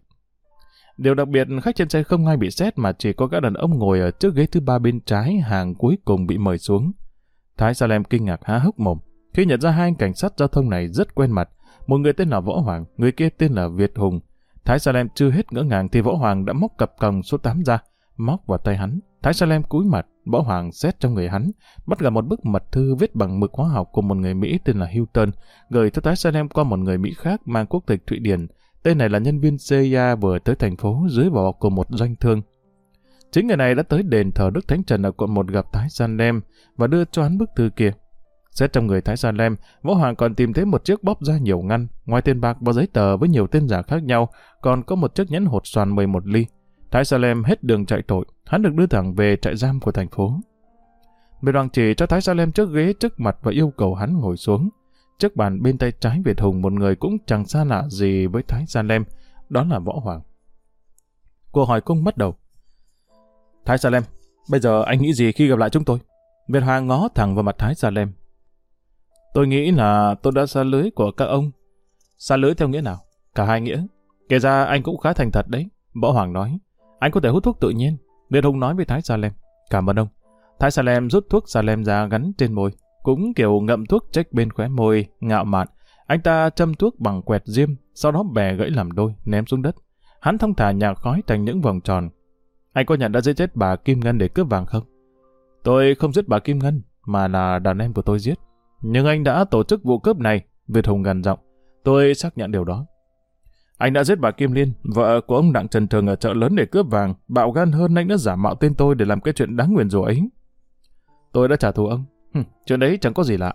Điều đặc biệt, khách trên xe không ai bị xét mà chỉ có các đàn ông ngồi ở trước ghế thứ ba bên trái hàng cuối cùng bị mời xuống. Thái Sa Salem kinh ngạc há hốc mồm khi nhận ra hai anh cảnh sát giao thông này rất quen mặt, một người tên là Võ Hoàng, người kia tên là Việt Hùng, Thái Salem chưa hết ngỡ ngàng thì Võ Hoàng đã móc cặp còng số 8 ra, móc vào tay hắn. Thái Salem cúi mặt, Võ Hoàng xét trong người hắn, bắt gặp một bức mật thư viết bằng mực hóa học của một người Mỹ tên là Hilton, gửi cho Thái Salem qua một người Mỹ khác mang quốc tịch Thụy Điển. Tên này là nhân viên CIA vừa tới thành phố dưới vỏ của một doanh thương. Chính người này đã tới đền thờ Đức Thánh Trần ở quận 1 gặp Thái San và đưa cho hắn bức thư kia. Xét trong người Thái Sa Lem, Võ Hoàng còn tìm thấy một chiếc bóp ra nhiều ngăn, ngoài tiền bạc và giấy tờ với nhiều tên giả khác nhau, còn có một chiếc nhẫn hột xoàn 11 ly. Thái Sa Lem hết đường chạy tội, hắn được đưa thẳng về trại giam của thành phố. Bề đoàn chỉ cho Thái Sa Lem trước ghế trước mặt và yêu cầu hắn ngồi xuống. Trước bàn bên tay trái Việt Hùng một người cũng chẳng xa lạ gì với Thái Sa Lem, đó là Võ Hoàng. Cuộc hỏi cung bắt đầu. Thái Sa Lem, bây giờ anh nghĩ gì khi gặp lại chúng tôi? Việt Hoàng ngó thẳng vào mặt Thái Sa Lem, Tôi nghĩ là tôi đã xa lưới của các ông. Xa lưới theo nghĩa nào? Cả hai nghĩa. Kể ra anh cũng khá thành thật đấy. Võ Hoàng nói. Anh có thể hút thuốc tự nhiên. Liên Hùng nói với Thái Salem. Cảm ơn ông. Thái Salem rút thuốc Salem ra gắn trên môi. Cũng kiểu ngậm thuốc trách bên khóe môi, ngạo mạn. Anh ta châm thuốc bằng quẹt diêm, sau đó bè gãy làm đôi, ném xuống đất. Hắn thông thả nhà khói thành những vòng tròn. Anh có nhận đã giết chết bà Kim Ngân để cướp vàng không? Tôi không giết bà Kim Ngân, mà là đàn em của tôi giết. Nhưng anh đã tổ chức vụ cướp này, Việt Hùng gằn giọng. Tôi xác nhận điều đó. Anh đã giết bà Kim Liên, vợ của ông Đặng Trần Thường ở chợ lớn để cướp vàng, bạo gan hơn anh đã giả mạo tên tôi để làm cái chuyện đáng nguyền rủa ấy. Tôi đã trả thù ông. Hừm, chuyện đấy chẳng có gì lạ.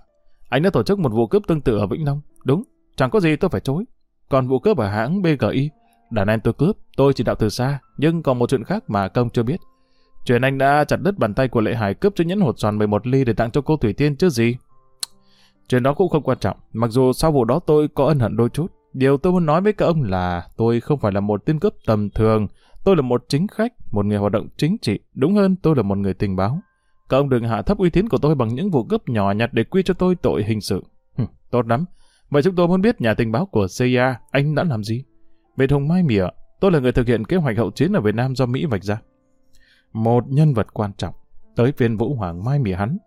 Anh đã tổ chức một vụ cướp tương tự ở Vĩnh Long. Đúng, chẳng có gì tôi phải chối. Còn vụ cướp ở hãng BGI, đàn em tôi cướp, tôi chỉ đạo từ xa, nhưng còn một chuyện khác mà công chưa biết. Chuyện anh đã chặt đứt bàn tay của Lệ Hải cướp cho nhẫn hột xoàn 11 ly để tặng cho cô Thủy Tiên chứ gì. Chuyện đó cũng không quan trọng, mặc dù sau vụ đó tôi có ân hận đôi chút. Điều tôi muốn nói với các ông là tôi không phải là một tên cướp tầm thường, tôi là một chính khách, một người hoạt động chính trị, đúng hơn tôi là một người tình báo. Các ông đừng hạ thấp uy tín của tôi bằng những vụ cướp nhỏ nhặt để quy cho tôi tội hình sự. Hừm, tốt lắm. Vậy chúng tôi muốn biết nhà tình báo của CIA, anh đã làm gì? Về Hồng Mai Mỉa, tôi là người thực hiện kế hoạch hậu chiến ở Việt Nam do Mỹ vạch ra. Một nhân vật quan trọng, tới viên Vũ Hoàng Mai Mỉa hắn.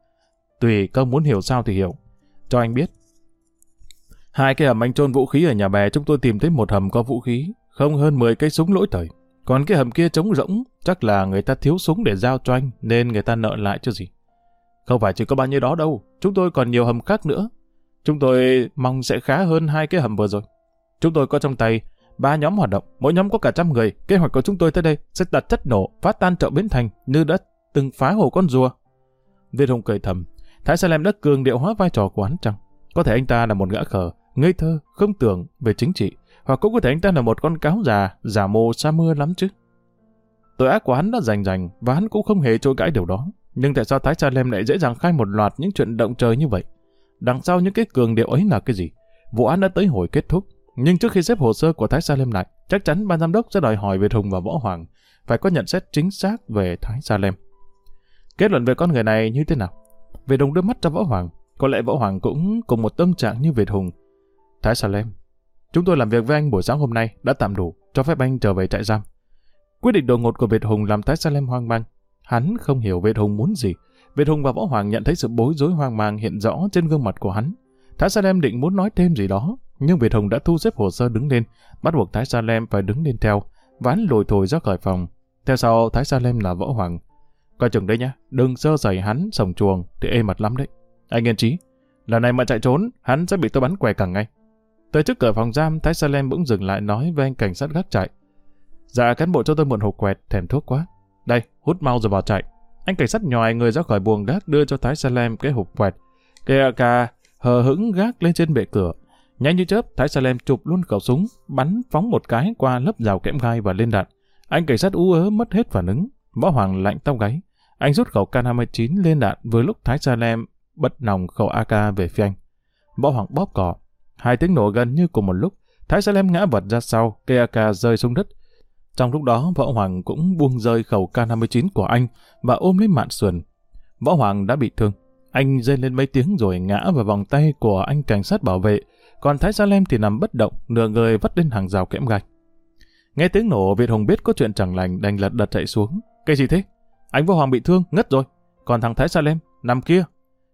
Tùy các ông muốn hiểu sao thì hiểu, cho anh biết. Hai cái hầm anh trôn vũ khí ở nhà bè chúng tôi tìm thấy một hầm có vũ khí, không hơn 10 cái súng lỗi thời. Còn cái hầm kia trống rỗng, chắc là người ta thiếu súng để giao cho anh, nên người ta nợ lại chứ gì. Không phải chỉ có bao nhiêu đó đâu, chúng tôi còn nhiều hầm khác nữa. Chúng tôi mong sẽ khá hơn hai cái hầm vừa rồi. Chúng tôi có trong tay ba nhóm hoạt động, mỗi nhóm có cả trăm người. Kế hoạch của chúng tôi tới đây sẽ đặt chất nổ, phá tan chợ Bến Thành như đã từng phá hồ con rùa. Viên Hùng cười thầm, Thái Salem đã cường điệu hóa vai trò của hắn chăng? Có thể anh ta là một gã khờ, ngây thơ, không tưởng về chính trị, hoặc cũng có thể anh ta là một con cáo già, giả mồ sa mưa lắm chứ. Tội ác của hắn đã rành rành và hắn cũng không hề chối cãi điều đó. Nhưng tại sao Thái Salem lại dễ dàng khai một loạt những chuyện động trời như vậy? Đằng sau những cái cường điệu ấy là cái gì? Vụ án đã tới hồi kết thúc, nhưng trước khi xếp hồ sơ của Thái Salem lại, chắc chắn ban giám đốc sẽ đòi hỏi về Hùng và Võ Hoàng, phải có nhận xét chính xác về Thái Salem. Kết luận về con người này như thế nào? Việt Hùng đưa mắt cho Võ Hoàng. Có lẽ Võ Hoàng cũng cùng một tâm trạng như Việt Hùng. Thái Salem, chúng tôi làm việc với anh buổi sáng hôm nay đã tạm đủ, cho phép anh trở về trại giam. Quyết định đột ngột của Việt Hùng làm Thái Salem hoang mang. Hắn không hiểu Việt Hùng muốn gì. Việt Hùng và Võ Hoàng nhận thấy sự bối rối hoang mang hiện rõ trên gương mặt của hắn. Thái Salem định muốn nói thêm gì đó, nhưng Việt Hùng đã thu xếp hồ sơ đứng lên, bắt buộc Thái Salem phải đứng lên theo, ván lồi thổi ra khỏi phòng. Theo sau, Thái Salem là Võ Hoàng, Coi chừng đấy nhá, đừng sơ sẩy hắn sổng chuồng thì ê mặt lắm đấy. Anh yên trí, lần này mà chạy trốn, hắn sẽ bị tôi bắn què cẳng ngay. Tới trước cửa phòng giam, Thái Salem bỗng dừng lại nói với anh cảnh sát gác chạy. Dạ cán bộ cho tôi mượn hộp quẹt, thèm thuốc quá. Đây, hút mau rồi vào chạy. Anh cảnh sát nhòi người ra khỏi buồng gác đưa cho Thái Salem cái hộp quẹt. Kìa cà, hờ hững gác lên trên bệ cửa. Nhanh như chớp, Thái Salem chụp luôn khẩu súng, bắn phóng một cái qua lớp rào kẽm gai và lên đạn. Anh cảnh sát ú ớ mất hết phản ứng, võ hoàng lạnh tóc gáy. Anh rút khẩu K-59 lên đạn với lúc Thái Sa Lem bật nòng khẩu AK về phía anh. Võ Hoàng bóp cỏ. Hai tiếng nổ gần như cùng một lúc. Thái Sa Lem ngã vật ra sau, cây AK rơi xuống đất. Trong lúc đó, Võ Hoàng cũng buông rơi khẩu K-59 của anh và ôm lấy mạn sườn. Võ Hoàng đã bị thương. Anh rơi lên mấy tiếng rồi ngã vào vòng tay của anh cảnh sát bảo vệ, còn Thái Sa Lem thì nằm bất động, nửa người vắt lên hàng rào kẽm gạch. Nghe tiếng nổ, Việt Hùng biết có chuyện chẳng lành đành lật đật chạy xuống. Cái gì thế? Anh Võ Hoàng bị thương, ngất rồi. Còn thằng Thái Sa Lem, nằm kia.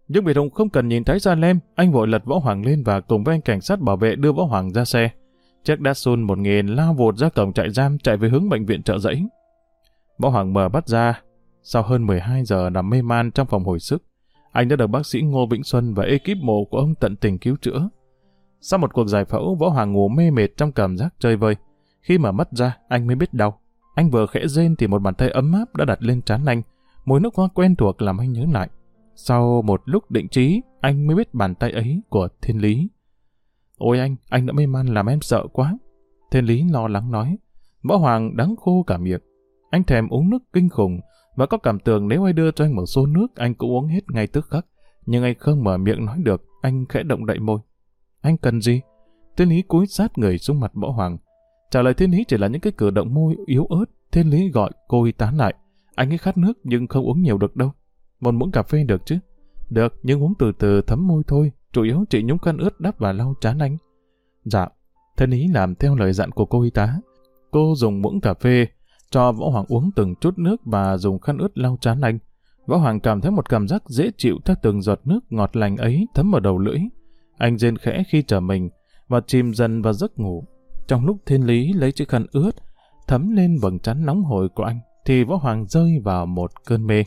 Nhưng Việt Hùng không cần nhìn Thái Sa Lem, anh vội lật Võ Hoàng lên và cùng với anh cảnh sát bảo vệ đưa Võ Hoàng ra xe. Chiếc một nghìn lao vụt ra cổng trại giam chạy về hướng bệnh viện trợ giấy. Võ Hoàng mở bắt ra. Sau hơn 12 giờ nằm mê man trong phòng hồi sức, anh đã được bác sĩ Ngô Vĩnh Xuân và ekip mổ của ông tận tình cứu chữa. Sau một cuộc giải phẫu, Võ Hoàng ngủ mê mệt trong cảm giác chơi vơi. Khi mà mất ra, anh mới biết đau. Anh vừa khẽ rên thì một bàn tay ấm áp đã đặt lên trán anh. Mùi nước hoa quen thuộc làm anh nhớ lại. Sau một lúc định trí, anh mới biết bàn tay ấy của Thiên Lý. Ôi anh, anh đã mê man làm em sợ quá. Thiên Lý lo lắng nói. Võ Hoàng đắng khô cả miệng. Anh thèm uống nước kinh khủng và có cảm tưởng nếu ai đưa cho anh một số nước anh cũng uống hết ngay tức khắc. Nhưng anh không mở miệng nói được, anh khẽ động đậy môi. Anh cần gì? Thiên Lý cúi sát người xuống mặt Võ Hoàng. Trả lời thiên ý chỉ là những cái cử động môi yếu ớt, thiên lý gọi cô y tá lại. Anh ấy khát nước nhưng không uống nhiều được đâu. Một muỗng cà phê được chứ? Được, nhưng uống từ từ thấm môi thôi. Chủ yếu chị nhúng khăn ướt đắp và lau chán anh. Dạ, thân ý làm theo lời dặn của cô y tá. Cô dùng muỗng cà phê, cho Võ Hoàng uống từng chút nước và dùng khăn ướt lau chán anh. Võ Hoàng cảm thấy một cảm giác dễ chịu theo từng giọt nước ngọt lành ấy thấm vào đầu lưỡi. Anh rên khẽ khi trở mình và chìm dần vào giấc ngủ. Trong lúc thiên lý lấy chiếc khăn ướt, thấm lên vầng trán nóng hổi của anh, thì võ hoàng rơi vào một cơn mê.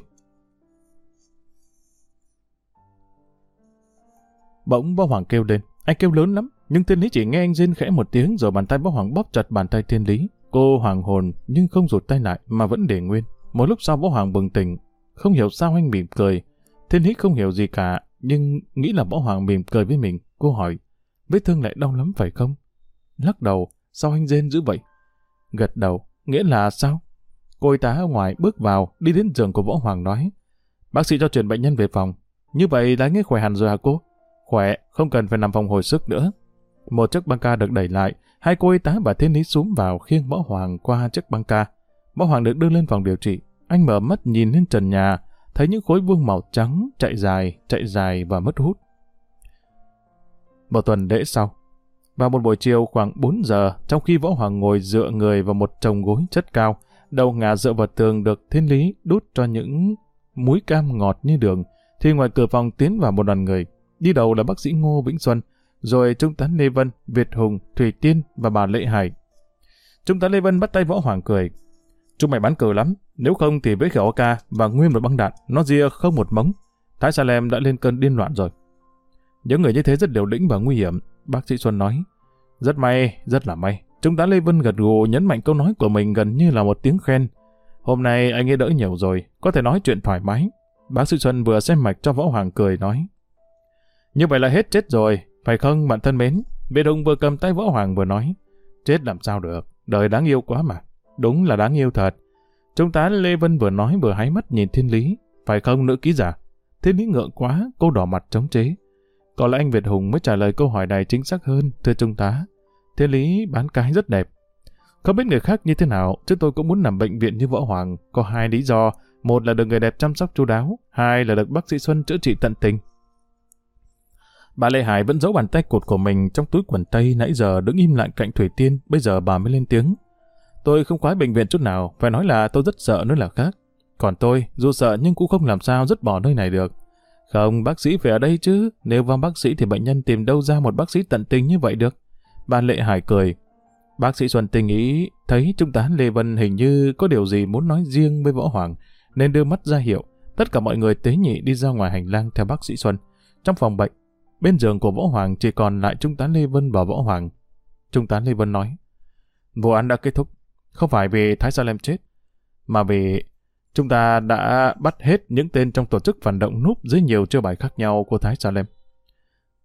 Bỗng võ hoàng kêu lên, anh kêu lớn lắm, nhưng thiên lý chỉ nghe anh rên khẽ một tiếng rồi bàn tay võ hoàng bóp chặt bàn tay thiên lý. Cô hoàng hồn nhưng không rụt tay lại mà vẫn để nguyên. Một lúc sau võ hoàng bừng tỉnh, không hiểu sao anh mỉm cười. Thiên lý không hiểu gì cả, nhưng nghĩ là võ hoàng mỉm cười với mình. Cô hỏi, vết thương lại đau lắm phải không? lắc đầu, sao anh rên dữ vậy? Gật đầu, nghĩa là sao? Cô y tá ở ngoài bước vào, đi đến giường của Võ Hoàng nói. Bác sĩ cho chuyển bệnh nhân về phòng. Như vậy đã nghe khỏe hẳn rồi hả cô? Khỏe, không cần phải nằm phòng hồi sức nữa. Một chiếc băng ca được đẩy lại, hai cô y tá và thiên lý xuống vào khiêng Võ Hoàng qua chiếc băng ca. Võ Hoàng được đưa lên phòng điều trị. Anh mở mắt nhìn lên trần nhà, thấy những khối vuông màu trắng chạy dài, chạy dài và mất hút. Một tuần lễ sau, vào một buổi chiều khoảng 4 giờ, trong khi Võ Hoàng ngồi dựa người vào một chồng gối chất cao, đầu ngả dựa vào tường được thiên lý đút cho những muối cam ngọt như đường, thì ngoài cửa phòng tiến vào một đoàn người. Đi đầu là bác sĩ Ngô Vĩnh Xuân, rồi Trung tá Lê Vân, Việt Hùng, Thủy Tiên và bà Lệ Hải. Trung tá Lê Vân bắt tay Võ Hoàng cười. Chúng mày bán cờ lắm, nếu không thì với khẩu ca và nguyên một băng đạn, nó ria không một mống. Thái Salem đã lên cơn điên loạn rồi. Những người như thế rất liều lĩnh và nguy hiểm, Bác sĩ Xuân nói, rất may, rất là may. Trung tá Lê Vân gật gù nhấn mạnh câu nói của mình gần như là một tiếng khen. Hôm nay anh ấy đỡ nhiều rồi, có thể nói chuyện thoải mái. Bác sĩ Xuân vừa xem mạch cho Võ Hoàng cười nói. Như vậy là hết chết rồi, phải không bạn thân mến? Việt Đông vừa cầm tay Võ Hoàng vừa nói. Chết làm sao được, đời đáng yêu quá mà. Đúng là đáng yêu thật. Trung tá Lê Vân vừa nói vừa hái mắt nhìn thiên lý. Phải không nữ ký giả? Thiên lý ngượng quá, cô đỏ mặt chống chế. Có lẽ anh Việt Hùng mới trả lời câu hỏi này chính xác hơn, thưa Trung tá. Thiên lý bán cái rất đẹp. Không biết người khác như thế nào, chứ tôi cũng muốn nằm bệnh viện như Võ Hoàng. Có hai lý do, một là được người đẹp chăm sóc chu đáo, hai là được bác sĩ Xuân chữa trị tận tình. Bà Lê Hải vẫn giấu bàn tay cột của mình trong túi quần tây nãy giờ đứng im lặng cạnh Thủy Tiên, bây giờ bà mới lên tiếng. Tôi không quái bệnh viện chút nào, phải nói là tôi rất sợ nơi là khác. Còn tôi, dù sợ nhưng cũng không làm sao dứt bỏ nơi này được. Không, bác sĩ phải ở đây chứ. Nếu vắng bác sĩ thì bệnh nhân tìm đâu ra một bác sĩ tận tình như vậy được. Bà Lệ Hải cười. Bác sĩ Xuân tình ý, thấy Trung tá Lê Vân hình như có điều gì muốn nói riêng với Võ Hoàng, nên đưa mắt ra hiệu. Tất cả mọi người tế nhị đi ra ngoài hành lang theo bác sĩ Xuân. Trong phòng bệnh, bên giường của Võ Hoàng chỉ còn lại Trung tá Lê Vân và Võ Hoàng. Trung tá Lê Vân nói, vụ án đã kết thúc, không phải vì Thái Sa Lem chết, mà vì Chúng ta đã bắt hết những tên trong tổ chức phản động núp dưới nhiều chiêu bài khác nhau của Thái Salem.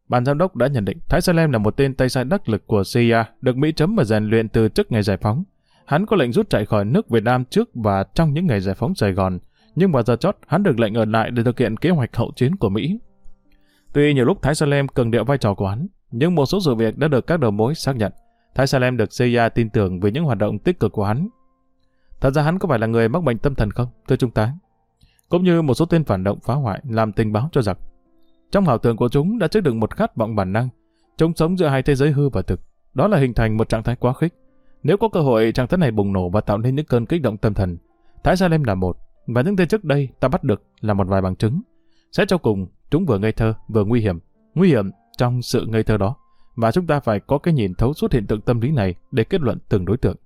Ban giám đốc đã nhận định Thái Salem là một tên tay sai đắc lực của CIA, được Mỹ chấm và rèn luyện từ trước ngày giải phóng. Hắn có lệnh rút chạy khỏi nước Việt Nam trước và trong những ngày giải phóng Sài Gòn, nhưng vào giờ chót hắn được lệnh ở lại để thực hiện kế hoạch hậu chiến của Mỹ. Tuy nhiều lúc Thái Salem cường điệu vai trò của hắn, nhưng một số sự việc đã được các đầu mối xác nhận. Thái Salem được CIA tin tưởng vì những hoạt động tích cực của hắn, Thật ra hắn có phải là người mắc bệnh tâm thần không, thưa Trung tá? Cũng như một số tên phản động phá hoại làm tình báo cho giặc. Trong ảo tưởng của chúng đã chứa đựng một khát vọng bản năng. Chúng sống giữa hai thế giới hư và thực. Đó là hình thành một trạng thái quá khích. Nếu có cơ hội, trạng thái này bùng nổ và tạo nên những cơn kích động tâm thần. Thái Salem là một, và những tên trước đây ta bắt được là một vài bằng chứng. Sẽ cho cùng, chúng vừa ngây thơ, vừa nguy hiểm. Nguy hiểm trong sự ngây thơ đó. Và chúng ta phải có cái nhìn thấu suốt hiện tượng tâm lý này để kết luận từng đối tượng.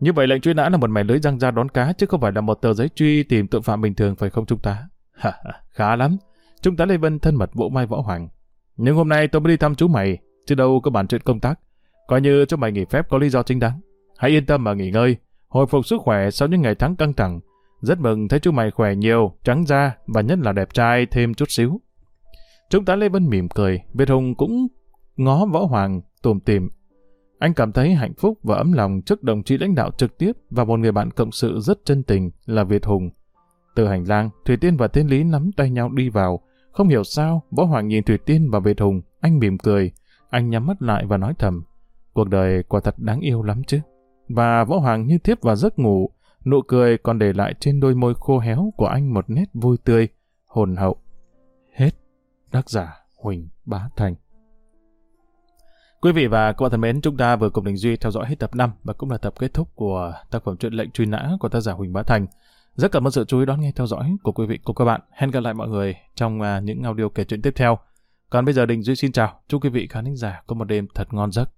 Như vậy lệnh truy nã là một mảnh lưới răng ra đón cá chứ không phải là một tờ giấy truy tìm tội phạm bình thường phải không trung tá? Hả, khá lắm. Trung tá Lê Vân thân mật vỗ mai Võ Hoàng. Nhưng hôm nay tôi mới đi thăm chú mày, chứ đâu có bàn chuyện công tác. Coi như cho mày nghỉ phép có lý do chính đáng. Hãy yên tâm mà nghỉ ngơi, hồi phục sức khỏe sau những ngày tháng căng thẳng. Rất mừng thấy chú mày khỏe nhiều, trắng da và nhất là đẹp trai thêm chút xíu. Trung tá Lê Vân mỉm cười, Việt Hùng cũng ngó Võ Hoàng tùm tìm. Anh cảm thấy hạnh phúc và ấm lòng trước đồng chí lãnh đạo trực tiếp và một người bạn cộng sự rất chân tình là Việt Hùng. Từ hành lang, Thủy Tiên và Thiên Lý nắm tay nhau đi vào. Không hiểu sao, Võ Hoàng nhìn Thủy Tiên và Việt Hùng, anh mỉm cười. Anh nhắm mắt lại và nói thầm, cuộc đời quả thật đáng yêu lắm chứ. Và Võ Hoàng như thiếp vào giấc ngủ, nụ cười còn để lại trên đôi môi khô héo của anh một nét vui tươi, hồn hậu. Hết. Tác giả Huỳnh Bá Thành Quý vị và các bạn thân mến, chúng ta vừa cùng Đình Duy theo dõi hết tập 5 và cũng là tập kết thúc của tác phẩm truyện lệnh truy nã của tác giả Huỳnh Bá Thành. Rất cảm ơn sự chú ý đón nghe theo dõi của quý vị cùng các bạn. Hẹn gặp lại mọi người trong à, những audio kể chuyện tiếp theo. Còn bây giờ Đình Duy xin chào, chúc quý vị khán giả có một đêm thật ngon giấc.